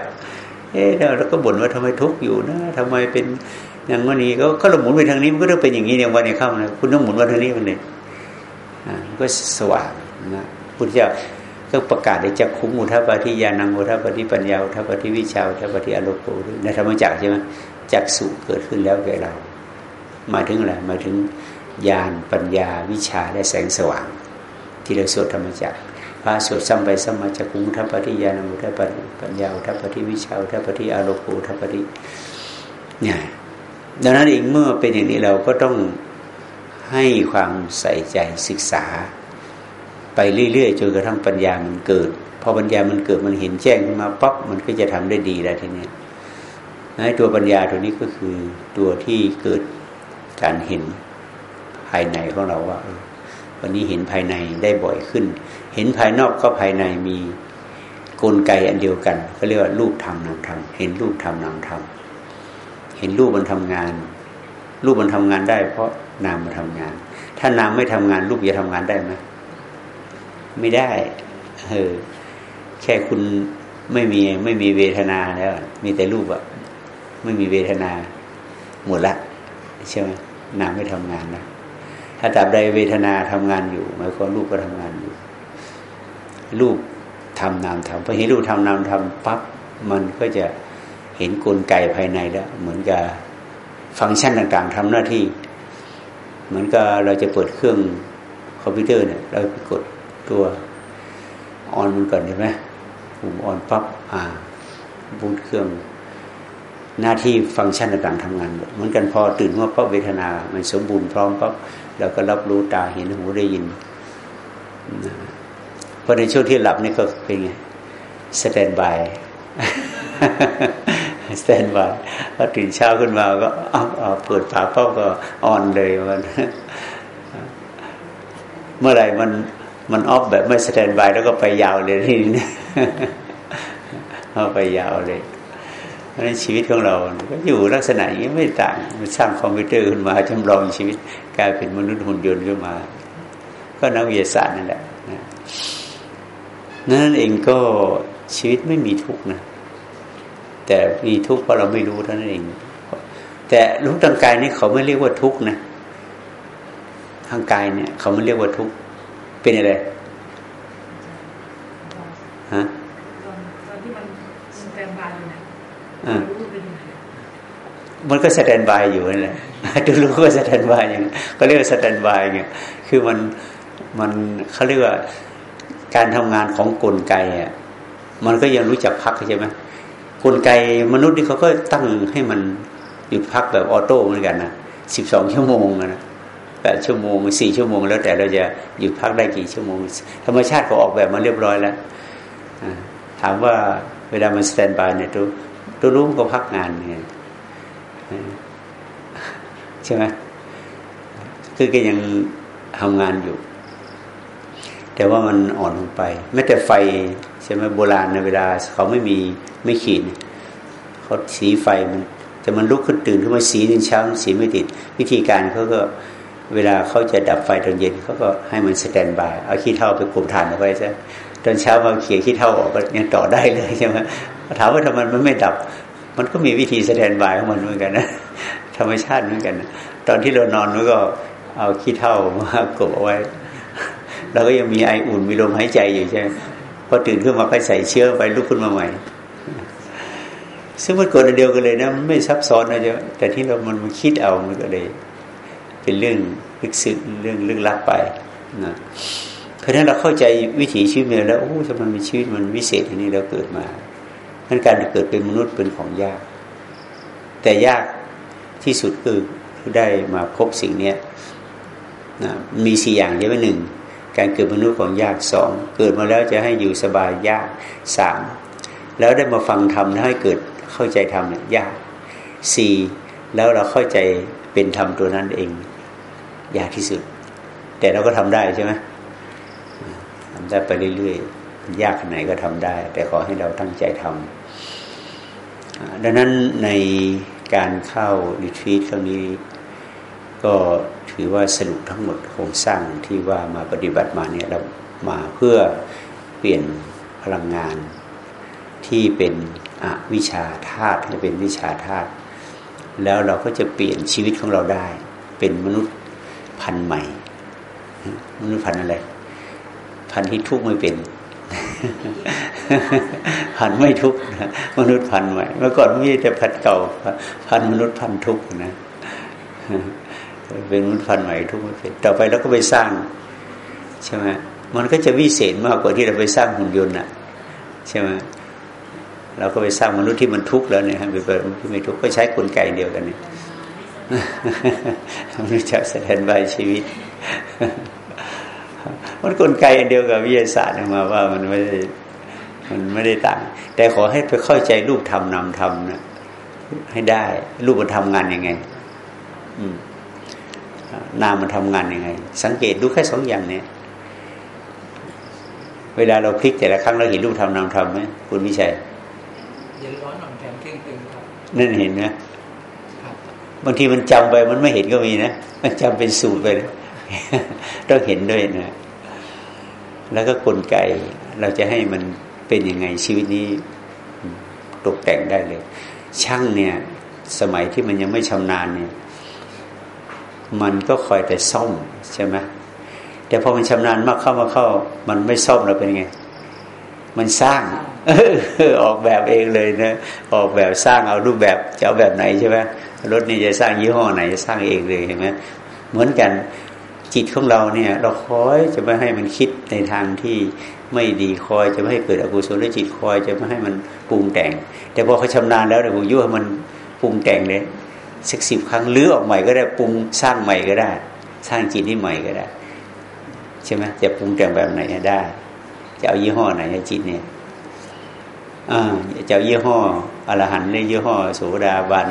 เอ๊ะเราก็บ่นว่าทำไมทุกข์อยู่นะทำไมเป็นอย่างวันนี้ก็เราหมุนไปทางนี้มันก็ต้องเป็นอย่างนี้ในวันนี้ค่ำนะคุณต้องหมุนมาทางนี้มันเลย ก็สว่างนะพุทธเจ้าก็ประกาศในจักคุ้มุทัปฏิญาณังมุทัปฏิปัญญาอุทัปฏิวิชาอุทัปฏิอารมณ์ในธรรมจักรใช่ไหมจักสุเกิดขึ้นแล้วแก่เราหมายถึงอะไรหมายถึงญาณปัญญาวิชาและแสงสว่าง ที่เราสวดธรรมจักรพระสวดซ้ำไปซ้ำมาจากคุมุทัปฏิญาณมุทัปฏิปัญญาอุทัปฏิวิชาอุทัปฏิอารมณ์อุทัปฏิเนี่ยดังนั้นเองเมื่อเป็นอย่างนี้เราก็ต้อง ให้ความใส่ใจศึกษา ไปเรื่อยๆจนกระทั่งปัญญามันเกิดพอปัญญามันเกิดมันเห็นแจ้งขึ้นมาปั๊บมันก็จะทำได้ดีแล้วทีนี้ตัวปัญญาตัวนี้ก็คือตัวที่เกิดการเห็นภายในของเราว่าวันนี้เห็นภายในได้บ่อยขึ้น เห็นภายนอกก็ภายในมีกลไกอันเดียวกัน ก็เรียกว่ารูปธรรมนามธรรมเห็นรูปธรรมนามธรรมเห็นรูปมันทำงาน รูปมันทำงานได้ เพราะ นามมันทำงาน ถ้านามไม่ทำงานรูปจะทำงานได้ไหมไม่ได้เออแค่คุณไม่มีไม่มีเวทนาแล้ว มีแต่รูปอะไม่มีเวทนาหมดละใช่ไหมนามไม่ทำงานนะถ้าตราบใดเวทนาทำงานอยู่หมายความรูปก็ทำงานอยู่ รูปทำนามทำพอเห็นรูปทำนามทำปั๊บมันก็จะเห็นกลไกภายในแล้ว เหมือนกับฟังก์ชันต่างๆทำหน้าที่ เหมือนกับเราจะเปิดเครื่องคอมพิวเตอร์เนี่ยเราไปกดตัวออนมันก่อนใช่ไหมปุ่มออนปั๊บอ่าบูตเครื่องหน้าที่ฟังก์ชันต่างๆทำงานหมดเหมือนกันพอตื่นมาปั๊บเวทนา มันสมบูรณ์พร้อมปั๊บเราก็รับรู้ตาเห็นหูได้ยินพอในช่วงที่หลับนี่ก็เป็นไงสแตนบาย สแตนบายพอตื่นเช้าขึ้นมาก็เอาเอาเปิดฝาปั๊บก็ออนเลยมันเมื่อไหร่มันมัน off แบบไม่ standby แล้วก็ไปยาวเลยทีนี้เอาไปยาวเลยเพราะฉะนั้นชีวิตของเราก็อยู่ลักษณะอย่างนี้ไม่ต่างมันสร้างคอมพิวเตอร์ขึ้นมาจำลองชีวิตกลายเป็นมนุษย์หุ่นยนต์ขึ้นมา ก็นักวิทยาศาสตร์นั่นแหละนั่นเองก็ชีวิตไม่มีทุกข์นะ แต่มีทุกข์เพราะเราไม่รู้เท่านั้นเอง แต่รู้ทางกายนี่เขาไม่เรียกว่าทุกข์นะทางกายเนี่ย เขาไม่เรียกว่าทุกข์เป็นอะไรฮะมันก็ standby อยู่นั่นแหละดูรู้ก็ standby อย่างก็เรียกว่า standby อย่างคือมันมันเขาเรียกว่าการทำงานของกลไกอะมันก็ยังรู้จักพักใช่ไหม กลไกมนุษย์นี่เขาก็ตั้งให้มันหยุดพักแบบ auto เหมือนกันนะสิบสองชั่วโมงนะแปดชั่วโมงสี่ชั่วโมง แล้วแต่เราจะหยุดพักได้กี่ชั่วโมง ธรรมชาติเขาออกแบบมาเรียบร้อยแล้วถามว่าเวลามัน standby เนี่ยตัวตัวรู้ก็พักงานเนี่ยใช่ไหมคือก็ยังทำงานอยู่ แต่ว่ามันอ่อนลงไปแม้แต่ไฟ ใช่ไหมโบราณในเวลาเขาไม่มีไม้ขีดเขาสีไฟมันแต่มันลุกขึ้นตื่นขึ้นมาสีนึงเช้าสีไม่ติด วิธีการเขาก็เวลาเขาจะดับไฟตอนเย็นเขาก็ให้มัน standby เอาขี้เถ้าไปกลุ่มถ่านเอาไว้ซะตอนเช้ามาเขี่ยขี้เถ้าออกก็ยังต่อได้เลยใช่ไหมถามว่าทำไมมันไม่ดับ มันก็มีวิธี standby ของมันเหมือนกันนะธรรมชาติเหมือนกันนะตอนที่เรานอนมันก็เอาขี้เถ้ามากลบเอาไว้เราก็ยังมีไออุ่นมีลมหายใจอยู่ใช่ไหม พอตื่นขึ้นมาก็ใส่เชื้อไปลุกขึ้นมาใหม่ ซึ่งมันเกิดอันเดียวกันเลยนะมันไม่ซับซ้อนนะจ๊ะแต่ที่เรามันคิดเอามันก็เลย เป็นเรื่องลึกซึ้งเรื่องลึกลับไปนะเพราะนั้นเราเข้าใจวิถีชีวิตแล้วโอ้ทำไมมีชีวิตมันวิเศษอย่างนี้เราเกิดมานั้นการเกิดเป็นมนุษย์เป็นของยาก แต่ยากที่สุดคือได้มาพบสิ่งเนี้ยนะมีสี่อย่างใช่ไหมหนึ่ง การเกิดมนุษย์ของยากสองเกิดมาแล้วจะให้อยู่สบายยากสามแล้วได้มาฟังธรรมให้เกิดเข้าใจธรรมเนี่ยยากสี่แล้วเราเข้าใจเป็นธรรมตัวนั้นเอง ยากที่สุด แต่เราก็ทำได้ใช่ไหมทำได้ไปเรื่อยๆยากขนาดไหนก็ทำได้ แต่ขอให้เราตั้งใจทำดังนั้นในการเข้าดิทรีตครั้งนี้ก็ ถือว่าสรุปทั้งหมดโครงสร้างที่ว่ามาปฏิบัติมาเนี่ยเรามาเพื่อเปลี่ยนพลังงานที่เป็นอวิชาธาตุให้เป็นวิชาธาตุแล้วเราก็จะเปลี่ยนชีวิตของเราได้ เป็นมนุษย์พันธุ์ใหม่ มนุษย์พันธุ์อะไร พันธุ์ที่ทุกข์ไม่เป็น พันธุ์ไม่ทุกข์มนุษย์พันธุ์ใหม่ เมื่อก่อนม่ใช่แต่พันธุ์เก่า พันธุ์มนุษย์พันธุ์ทุกข์นะ เป็นมนุษย์พันธุ์ใหม่ทุกข์ไม่เป็นต่อไปเราก็ไปสร้างใช่ไหมมันก็จะวิเศษมากกว่าที่เราไปสร้างหุ่นยนต์อะใช่ไหมเราก็ไปสร้างมนุษย์ที่มันทุกข์แล้วเนี่ยไปเปิดมนุษย์ที่ไม่ทุกข์ก็ใช้กลไกเดียวกันเนี่ยมนุษย์จะแสดงใบชีวิต มันกลไกเดียวกับวิทยาศาสตร์มาว่ามันไม่ได้มันไม่ได้ต่าง แต่ขอให้ไปเข้าใจรูปธรรมนามธรรมนะให้ได้รูปมันทำงานยังไง อืม นามมันทำงานยังไง สังเกตดูแค่สองอย่างเนี่ย เวลาเราพลิกแต่ละครั้งเราเห็นรูปธรรมนามธรรมไหมคุณวิชัยเย็นร้อนอ่อนแข็งเคร่งตึงครับนั่นเห็นนะบางทีมันจำไปมันไม่เห็นก็มีนะมันจำเป็นสูตรไปนะต้องเห็นด้วยนะแล้วก็กลไกเราจะให้มันเป็นยังไงชีวิตนี้ตกแต่งได้เลย ช่างเนี่ย สมัยที่มันยังไม่ชำนาญเนี่ย มันก็คอยแต่ซ่อมใช่ไหมแต่พอมันชำนาญมากเข้ามาเข้า มันไม่ซ่อมแล้วเป็นไง มันสร้างออกแบบเองเลยนะออกแบบสร้างเอารูปแบบจะเอาแบบไหนใช่ไหมรถนี่จะสร้างยี่ห้อไหนจะสร้างเองเลยเห็นไหมเหมือนกันจิตของเราเนี่ย เราคอยจะไม่ให้มันคิดในทางที่ไม่ดีคอยจะไม่ให้เกิดอกุศลจิตคอยจะไม่ให้มันปรุงแต่ง แต่พอเขาชำนาญแล้วเนี่ยผมยุ่งมันปรุงแต่งเลย สักสิบครั้งเลื้อออกใหม่ก็ได้ปรุงสร้างใหม่ก็ได้ สร้างจิตที่ใหม่ก็ได้ ใช่ไหมจะปรุงแต่งแบบไหนได้ จะเอายี่ห้อไหนจิตเนี่ยจะเอายี่ห้ออรหันต์หรือยี่ห้อโสดาบัน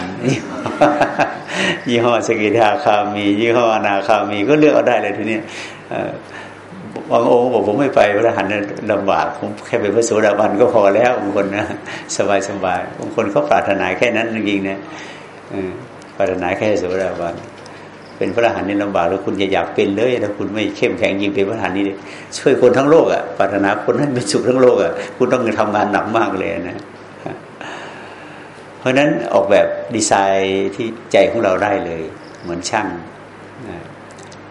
ยี่ห้อสกิทาคามี ยี่ห้ออนาคามีก็เลือกเอาได้เลยทีนี้บางองค์บอกผมไม่ไปพระหันลำบากผมแค่เป็นพระโสดาบันก็พอแล้วบางคนนะสบายสบายบางคนเขาปรารถนาแค่นั้นจริงๆนะ ปรารถนาแค่โสดาบันเป็นพระอรหันต์นี่ลำบากแล้วคุณจะอยากเป็นเลยถ้าคุณไม่เข้มแข็งยิงเป็นพระอรหันต์นี่ช่วยคนทั้งโลกอะปรารถนาคนให้นเป็นสุขทั้งโลกอะคุณต้องทำงานหนักมากเลยนะเพราะฉะนั้นออกแบบดีไซน์ที่ใจของเราได้เลย เหมือนช่าง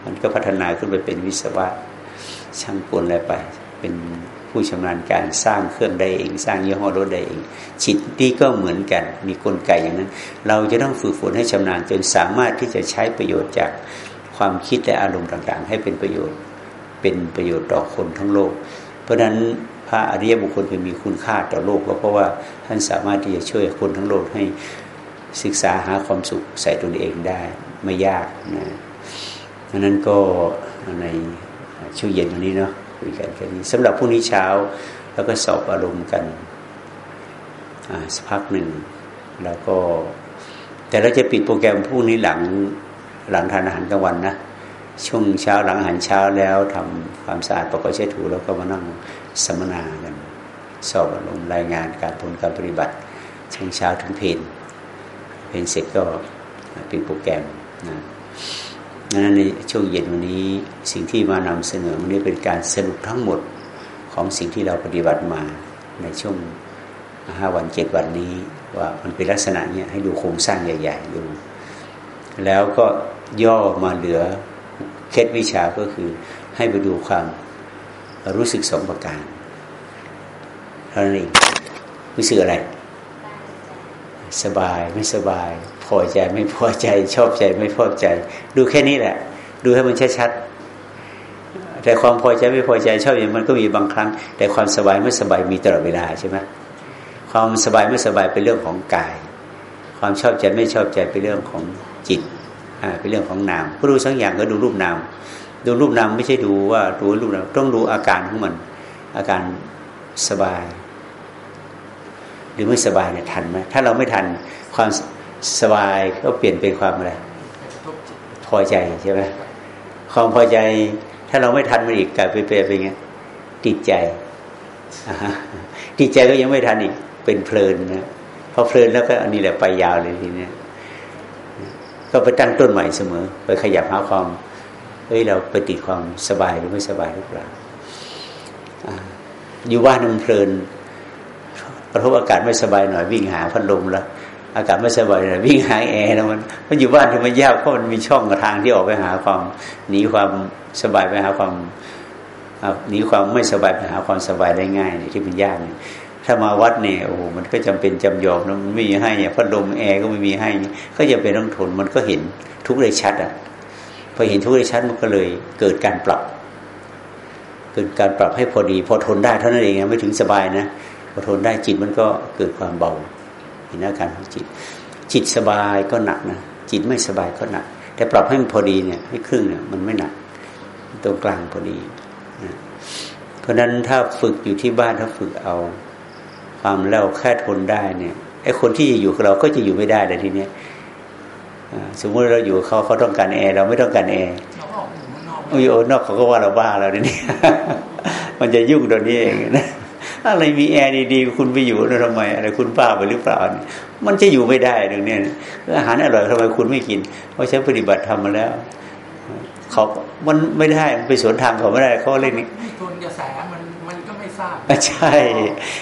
มันก็พัฒนาขึ้นไปเป็นวิศวะช่างกลอะไรไป เป็น ผู้ชำนาญการสร้างเครื่องได้เอง สร้างยี่ห้อรถได้เองจิตนี่ก็เหมือนกัน มีกลไกอย่างนั้น เราจะต้องฝึกฝนให้ชำนาญจนสามารถที่จะใช้ประโยชน์จากความคิดและอารมณ์ต่างๆ ให้เป็นประโยชน์เป็นประโยชน์ต่อคนทั้งโลก เพราะฉะนั้นพระอริยบุคคลจะมีคุณค่าต่อโลกก็เพราะว่าท่านสามารถที่จะช่วยคนทั้งโลกให้ศึกษาหาความสุขใส่ตนเองได้ไม่ยากนะเพราะนั้นก็ในช่วงเย็นวันนี้เนาะ คุยกันแค่นี้สำหรับพรุ่งนี้เช้าแล้วก็สอบอารมณ์กันสักพักหนึ่งแล้วก็ แต่เราจะปิดโปรแกรมพรุ่งนี้หลังหลังทานอาหารกลางวันนะช่วงเช้าหลังอาหารเช้าแล้วทำความสะอาดประกอบเช็ดถูแล้วก็มานั่งสัมมนากันสอบอารมณ์รายงานการผลการปฏิบัติ ช่วงเช้าถึงเพนเพนเสร็จก็ปิดโปรแกรมนะ นั้นในช่วงเย็นวันนี้สิ่งที่มานำเสนอวันนี้เป็นการสรุปทั้งหมดของสิ่งที่เราปฏิบัติมาในช่วงห้าวันเจ็ดวันนี้ ว่ามันเป็นลักษณะเนี้ยให้ดูโครงสร้างใหญ่ ๆ ดู แล้วก็ย่อมาเหลือเคล็ดวิชาก็คือให้ไปดูความรู้สึกสมประการเท่านั้นเองรู้สึกอะไร สบายไม่สบาย พอใจไม่พอใจ ชอบใจไม่พอใจ ดูแค่นี้แหละ ดูให้มันชัดๆแต่ความพอใจไม่พอใจชอบอย่างมันก็มีบางครั้ง แต่ความสบายไม่สบายมีตลอดเวลาใช่ไหมความสบายไม่สบายเป็นเรื่องของกาย ความชอบใจไม่ชอบใจเป็นเรื่องของจิตอ่าเป็นเรื่องของนามก็ดูสักอย่างก็ดูรูปนามดูรูปนามไม่ใช่ดูว่าดูรูปนามต้องดูอาการของมัน อาการสบาย หรือไม่สบายเนี่ยทันไหมถ้าเราไม่ทันความ สบายก็เปลี่ยนเป็นความอะไรพอใจใช่ไหมความพอใจ ถ้าเราไม่ทันมันอีกกลายไปเป็นไงติดใจติดใจก็ยังไม่ทันอีกเป็นเพลินนะพอเพลินแล้วก็อันนี้แหละไปยาวเลยทีเนี้ยก็ไปตั้งต้นใหม่เสมอ ไปขยับหาความเฮ้ยเราไปติดความสบายหรือไม่สบายหรือเปล่าอยู่บ้านมันเพลินกระทบอากาศไม่สบายหน่อยวิ่งหาพัดลมแล้ว อากาศไม่สบายหน่ยวิ่งหาแอร์แล้วมันมันอยู่บ้านที่มันยากเพราะมันมีช่องทางที่ออกไปหาความหนีความสบายไปหาความหนีความไม่สบายไปหาความสบายได้ง่ายที่มันยากเนี่ยถ้ามาวัดเนี่ยโอ้โหมันก็จำเป็นจำยอมนะมันไม่มีให้เนี่ยพัดลมแอร์ก็ไม่มีให้ ก็จะเป็นต้องทนมันก็เห็นทุกเลยชัดอะพอเห็นทุกเลยชัดมันก็เลยเกิดการปรับ เกิดการปรับให้พอดี พอทนได้เท่านั้นเองไม่ถึงสบายนะพอทนได้จิตมันก็เกิดความเบา เห็นอาการของจิต จิตสบายก็หนักนะจิตไม่สบายก็หนัก แต่ปรับให้มันพอดีเนี่ยให้ครึ่งเนี่ยมันไม่หนักตรงกลางพอดีนะเพราะฉะนั้นถ้าฝึกอยู่ที่บ้านถ้าฝึกเอาความแล้วแค่ทนได้เนี่ยไอ้คนที่จะอยู่กับเราก็จะอยู่ไม่ได้แต่ทีเนี้ยสมมติเราอยู่เขาเขาต้องการแอร์เราไม่ต้องการแอร์อยู่นอกเขาก็ว่าเราบ้าแล้วนี่มันจะยุ่งตรงนี้เองนะ อะไรมีแอร์ดีๆ คุณไปอยู่แล้วทำไมอะไรคุณบ้าไปหรือเปล่า มันจะอยู่ไม่ได้ตรงนี้อาหารอร่อยทำไมคุณไม่กิน เพราะฉันปฏิบัติทำมาแล้วเขามันไม่ได้มันไปสวนทางเขาไม่ได้เขาเล่นนี่ทนกระแสมันมันก็ไม่ทราบใช่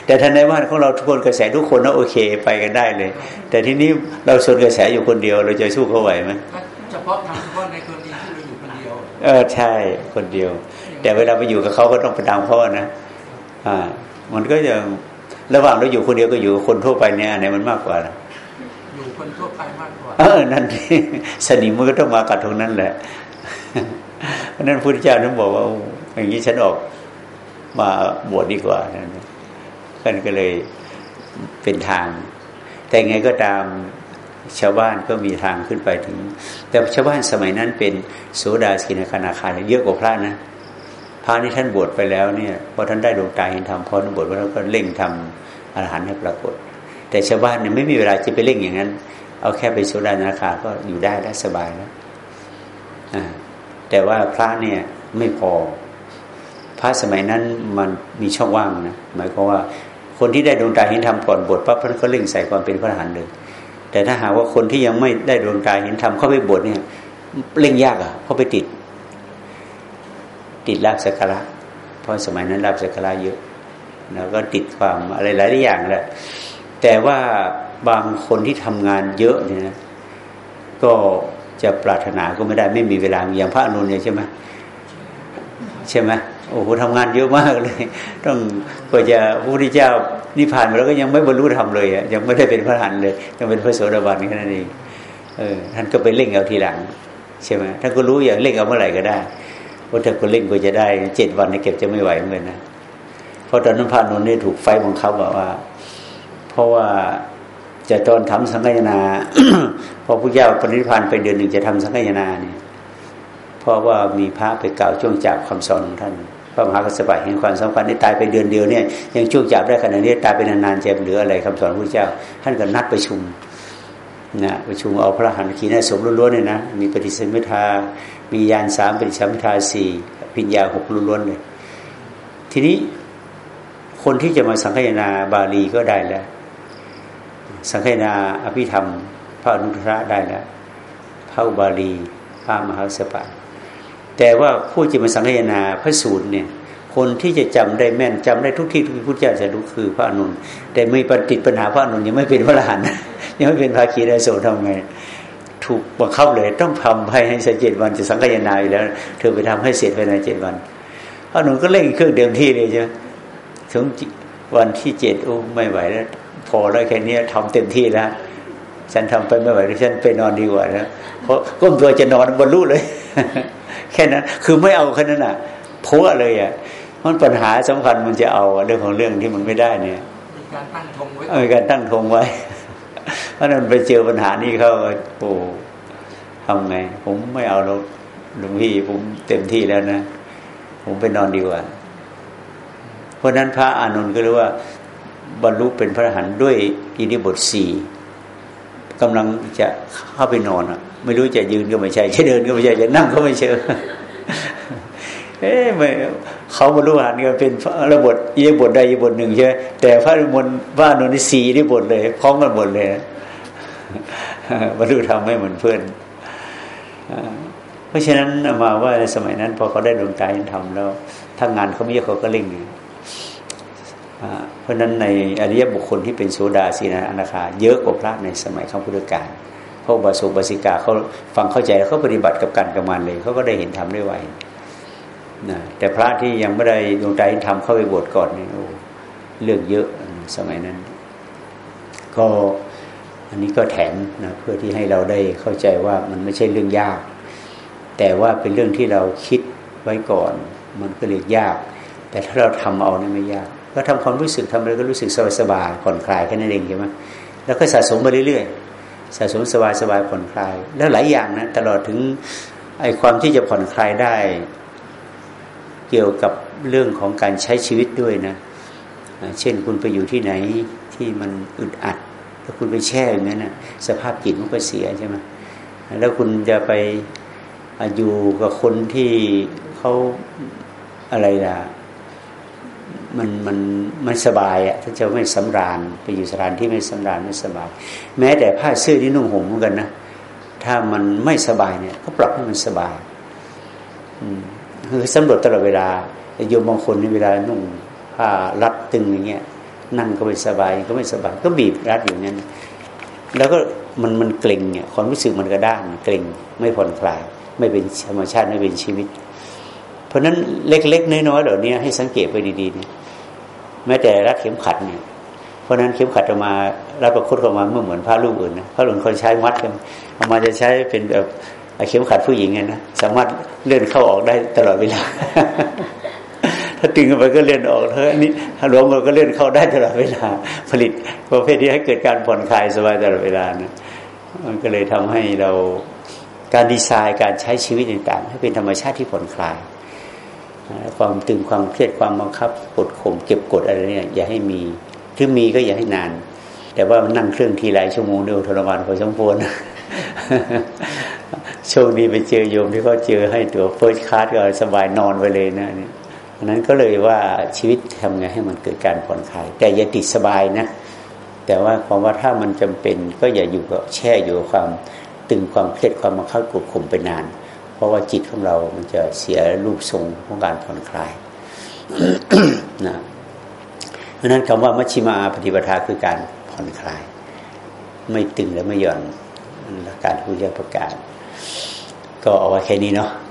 แต่ท่านในบ้านของเราทุกคนกระแสทุกคนนะโอเคไปกันได้เลย แต่ที่นี้เราสวนกระแสอยู่คนเดียว เราจะสู้เขาไหวไหมเฉพาะทางเฉพาะในกรณีที่เราอยู่คนเดียว เออใช่คนเดียว แต่เวลาไปอยู่กับเขาก็ต้องไปตามเขานะอ่า มันก็ยังระหว่างเราอยู่คนเดียวก็อยู่คนทั่วไปเนี่ยไหนมันมากกว่าอยู่คนทั่วไปมากกว่า เออนั่นสนิมมันก็ต้องมากัดตรงนั้นแหละเพราะนั้นพระพุทธเจ้านั้นบอกว่าอย่างนี้ฉันออกมาบวชดดีกว่านั่นท่านก็เลยเป็นทาง แต่ไงก็ตามชาวบ้านก็มีทางขึ้นไปถึง แต่ชาวบ้านสมัยนั้นเป็นโสดาสีนาคานาคาเยอะกว่าพระนะ พระนี่ท่านบวชไปแล้วเนี่ยพอท่านได้ดวงตาเห็นธรรมพอท่านบวชแล้วก็เร่งทำอรหันต์ให้ปรากฏ แต่ชาวบ้านเนี่ยไม่มีเวลาจะไปเร่งอย่างนั้น เอาแค่ไปโสดานาคาก็อยู่ได้ได้สบายแล้วแต่ว่าพระเนี่ยไม่พอ พระสมัยนั้นมันมีช่องว่างนะหมายความว่าคนที่ได้ดวงตาเห็นธรรมก่อนบวชปั๊บท่านก็เร่งใส่ความเป็นพระอรหันต์เลยแต่ถ้าหากว่าคนที่ยังไม่ได้ดวงตาเห็นธรรมเข้าไปบวชเนี่ยเร่งยากอะเพราะไปติด ติดลาบสักการะเพราะสมัยนั้นลาบสักการะเยอะแล้วก็ติดความอะไรหลายอย่างแหละแต่ว่าบางคนที่ทำงานเยอะเนี่ยนะก็จะปรารถนาก็ไม่ได้ไม่มีเวลาอย่างพระอนุนเนี่ยใช่ไหมใช่ไหมโอ้โหทำงานเยอะมากเลย ต้องกว่าจะพระพุทธเจ้านิพพานไปแล้วก็ยังไม่บรรลุธรรมเลยยังไม่ได้เป็นพระหันเลยยังเป็นพระโสดาบันแค่นั้นเองเออท่านก็ไปเล่งเอาทีหลังใช่ไหมท่านก็รู้อย่างเล่งเอาเมื่อไหร่ก็ได้ ว่าถ้าคนเล่นก็จะได้เจ็ดวันในเก็บจะไม่ไหวเหมือนนะเพราะตอนนั้นพระนนท์นี่ถูกไฟบังคับว่า เพราะว่าจะตอนทำสังฆนาพอพระเจ้าปณิพันธ์ไปเดือนหนึ่งจะทำสังฆนาเนี่ยเพราะว่ามีพระไปกล่าวช่วงจับคำสอนของท่านพระมหากัสปะเห็นความสำคัญที่ตายไปเดือนเดียวเนี่ยยังช่วงจับได้ขนาดนี้ตายไปนานๆจะเหลืออะไรคำสอนพระเจ้า ท่านก็นัดประชุมนะประชุมเอาพระหันขีณาสมล้วนๆเนี่ยนะมีปฏิเสัมพิทา มียานสามป็นสัมทาสี่พิญญาหกล้วนๆเลยทีนี้คนที่จะมาสังคายนาบาลีก็ได้แล้ว สังคายนาอภิธรรม พระอนุทระได้แล้วพระบาลีพระมหาสปะแต่ว่าผู้จะมาสังคายนาพระสูตรเนี่ยคนที่จะจำได้แม่นจำได้ทุกที่ทุกพุทธเจ้าจะรู้คือพระอนุนแต่ไม่ปฏิปัญหาพระอนุนยังไม่เป็นพระอรหันต์ยังไม่เป็นภาคีได้โสทำไง ถูกบังคับเลยต้องทำภายในสักเจ็ดวันจะสังกัยนาอยู่แล้ว เธอไปทำให้เสร็จภายในเจ็ดวันพระหนุ่มก็เร่งเครื่องเดิมที่เลยใช่ไหมถึงวันที่เจ็ดโอ้ไม่ไหวแล้ว พอแล้วแค่นี้ทำเต็มที่แล้วฉันทำไปไม่ไหวฉันไปนอนดีกว่านะเพราะก้มตัวจะนอนบนรูเลย แค่นั้นคือไม่เอาแค่นั้นอะพัวเลยอะมันปัญหาสำคัญมันจะเอาเรื่องของเรื่องที่มันไม่ได้เนี่ยมีการตั้งธงไว้มีการตั้งธงไว้ เพราะนั้นไปเจอปัญหานี้เขาโอ้ทำไง ผมไม่เอาแล้วหลวงพี่ผมเต็มที่แล้วนะ ผมไปนอนดีกว่า เพราะนั้นพระอานนท์ก็เรียกว่า บรรลุเป็นพระอรหันต์ด้วยอินิบทสี่กำลังจะเข้าไปนอนอะ ไม่รู้จะยืนก็ไม่ใช่จะเดินก็ไม่ใช่จะนั่งก็ไม่เชื่อเอ๊ะไม่ เขาบรรลุอรหันต์กันเป็นระบทอีบทใดอีบทหนึ่งใช่ไหมแต่พระมนพระอานนท์สี่ที่บทเลยพร้อมกันหมดเลยบรรลุทำให้เหมือนเพื่อนเพราะฉะนั้นมาว่าสมัยนั้น พอเขาได้ดวงใจทำแล้วถ้างานเขาไม่เยอะเขาก็เล่งเพราะฉะนั้นในอริยบุคคลที่เป็นโสดาสีนาอนาคาเยอะกว่าพระในสมัยข้าพุทธกาลเพราะบาสุบาสิกาเขาฟังเข้าใจแล้วเขาปฏิบัติกับการกับมันเลยเขาก็ได้เห็นทำได้ไว นะแต่พระที่ยังไม่ได้ดวงใจทำเข้าไปบวชก่อนเนี่ยเรื่องเยอะสมัยนั้น ก็อันนี้ก็แถมนะเพื่อที่ให้เราได้เข้าใจว่ามันไม่ใช่เรื่องยาก แต่ว่าเป็นเรื่องที่เราคิดไว้ก่อน มันก็เลยยาก แต่ถ้าเราทำเอาเนี่ยไม่ยาก ก็ทำความรู้สึกทำอะไรก็รู้สึกสบายสบายผ่อนคลายแค่นั้นเองใช่ไหมแล้วก็สะสมไปเรื่อยๆสะสมสบายสบายผ่อนคลาย แล้วหลายอย่างนะตลอดถึงไอ้ความที่จะผ่อนคลายได้ เกี่ยวกับเรื่องของการใช้ชีวิตด้วยนะ เช่นคุณไปอยู่ที่ไหนที่มันอึดอัด ถ้าคุณไปแช่อย่างนั้นนะสภาพจิตมันก็เสียใช่ไหมแล้วคุณจะไปอยู่กับคนที่เขาอะไรล่ะมันมันไม่สบายอะถ้าจะไม่สำราญไปอยู่สถานที่ไม่สำราญไม่สบาย แม้แต่ผ้าเสื้อที่นุ่งห่มเหมือนกันนะถ้ามันไม่สบายเนี่ย ก็ปรับให้มันสบาย อืม คือสำรวจตลอดเวลาโยมบางคนในเวลานุ่งผ้ารัดตึงอย่างเงี้ยนั่งก็ไม่สบายก็ไม่สบายก็บีบรัดอยู่นั้นแล้วก็มันมันเกร็งเนี่ยความรู้สึกมันกระด้างเกร็งไม่ผ่อนคลาย ไม่เป็นธรรมชาติไม่เป็นชีวิต เพราะนั้นเล็ก ๆ น้อยๆเหล่านี้ให้สังเกตไปดีๆเนี่ยแม้แต่รัดเข็มขัดเนี่ยเพราะนั้นเข็มขัดออกมารัดประคตออกมาเมื่อเหมือนผ้าลูกอื่นนะผ้าลูกคนใช้มัดกันออกมาจะใช้เป็นแบบ เข็มขัดผู้หญิงไงนะสามารถเลื่อนเข้าออกได้ตลอดเวลา ถ้าตึงไปก็เลื่อนออกถ้าอันนี้ถ้าหลวมมันก็เลื่อนเข้าได้ตลอดเวลา ผลิตประเภทที่ให้เกิดการผ่อนคลายสบายตลอดเวลานะมันก็เลยทำให้เราการดีไซน์การใช้ชีวิตต่างๆให้เป็นธรรมชาติที่ผ่อนคลาย ความตึงความเครียดความบังคับกดข่มเก็บกดอะไรเนี่ยอย่าให้มีถ้ามีก็อย่าให้นาน แต่ว่านั่งเครื่องทีหลายชั่วโมงเดียวทรมานพอสมควรโชคดีไปเจอโยมที่เขาเจอให้ตัวเฟิร์สคลาสก็สบายนอนไปเลยนะนี่นั้นก็เลยว่าชีวิตทำไงให้มันเกิดการผ่อนคลาย แต่อย่าติดสบายนะ แต่ว่าความว่าถ้ามันจำเป็นก็อย่าอยู่กับแช่อยู่กับความตึงความเครียดความมาเข้ากดข่มไปนาน เพราะว่าจิตของเรา มันจะเสียรูปทรงของการผ่อนคลายนะเพราะนั้นคำว่ามัชชิมาปฏิปทาคือการ อนคลาย ไม่ตึงและไม่หย่อนหลักการที่พระเจ้าประกาศ ก็เอาไว้แค่นี้เนาะ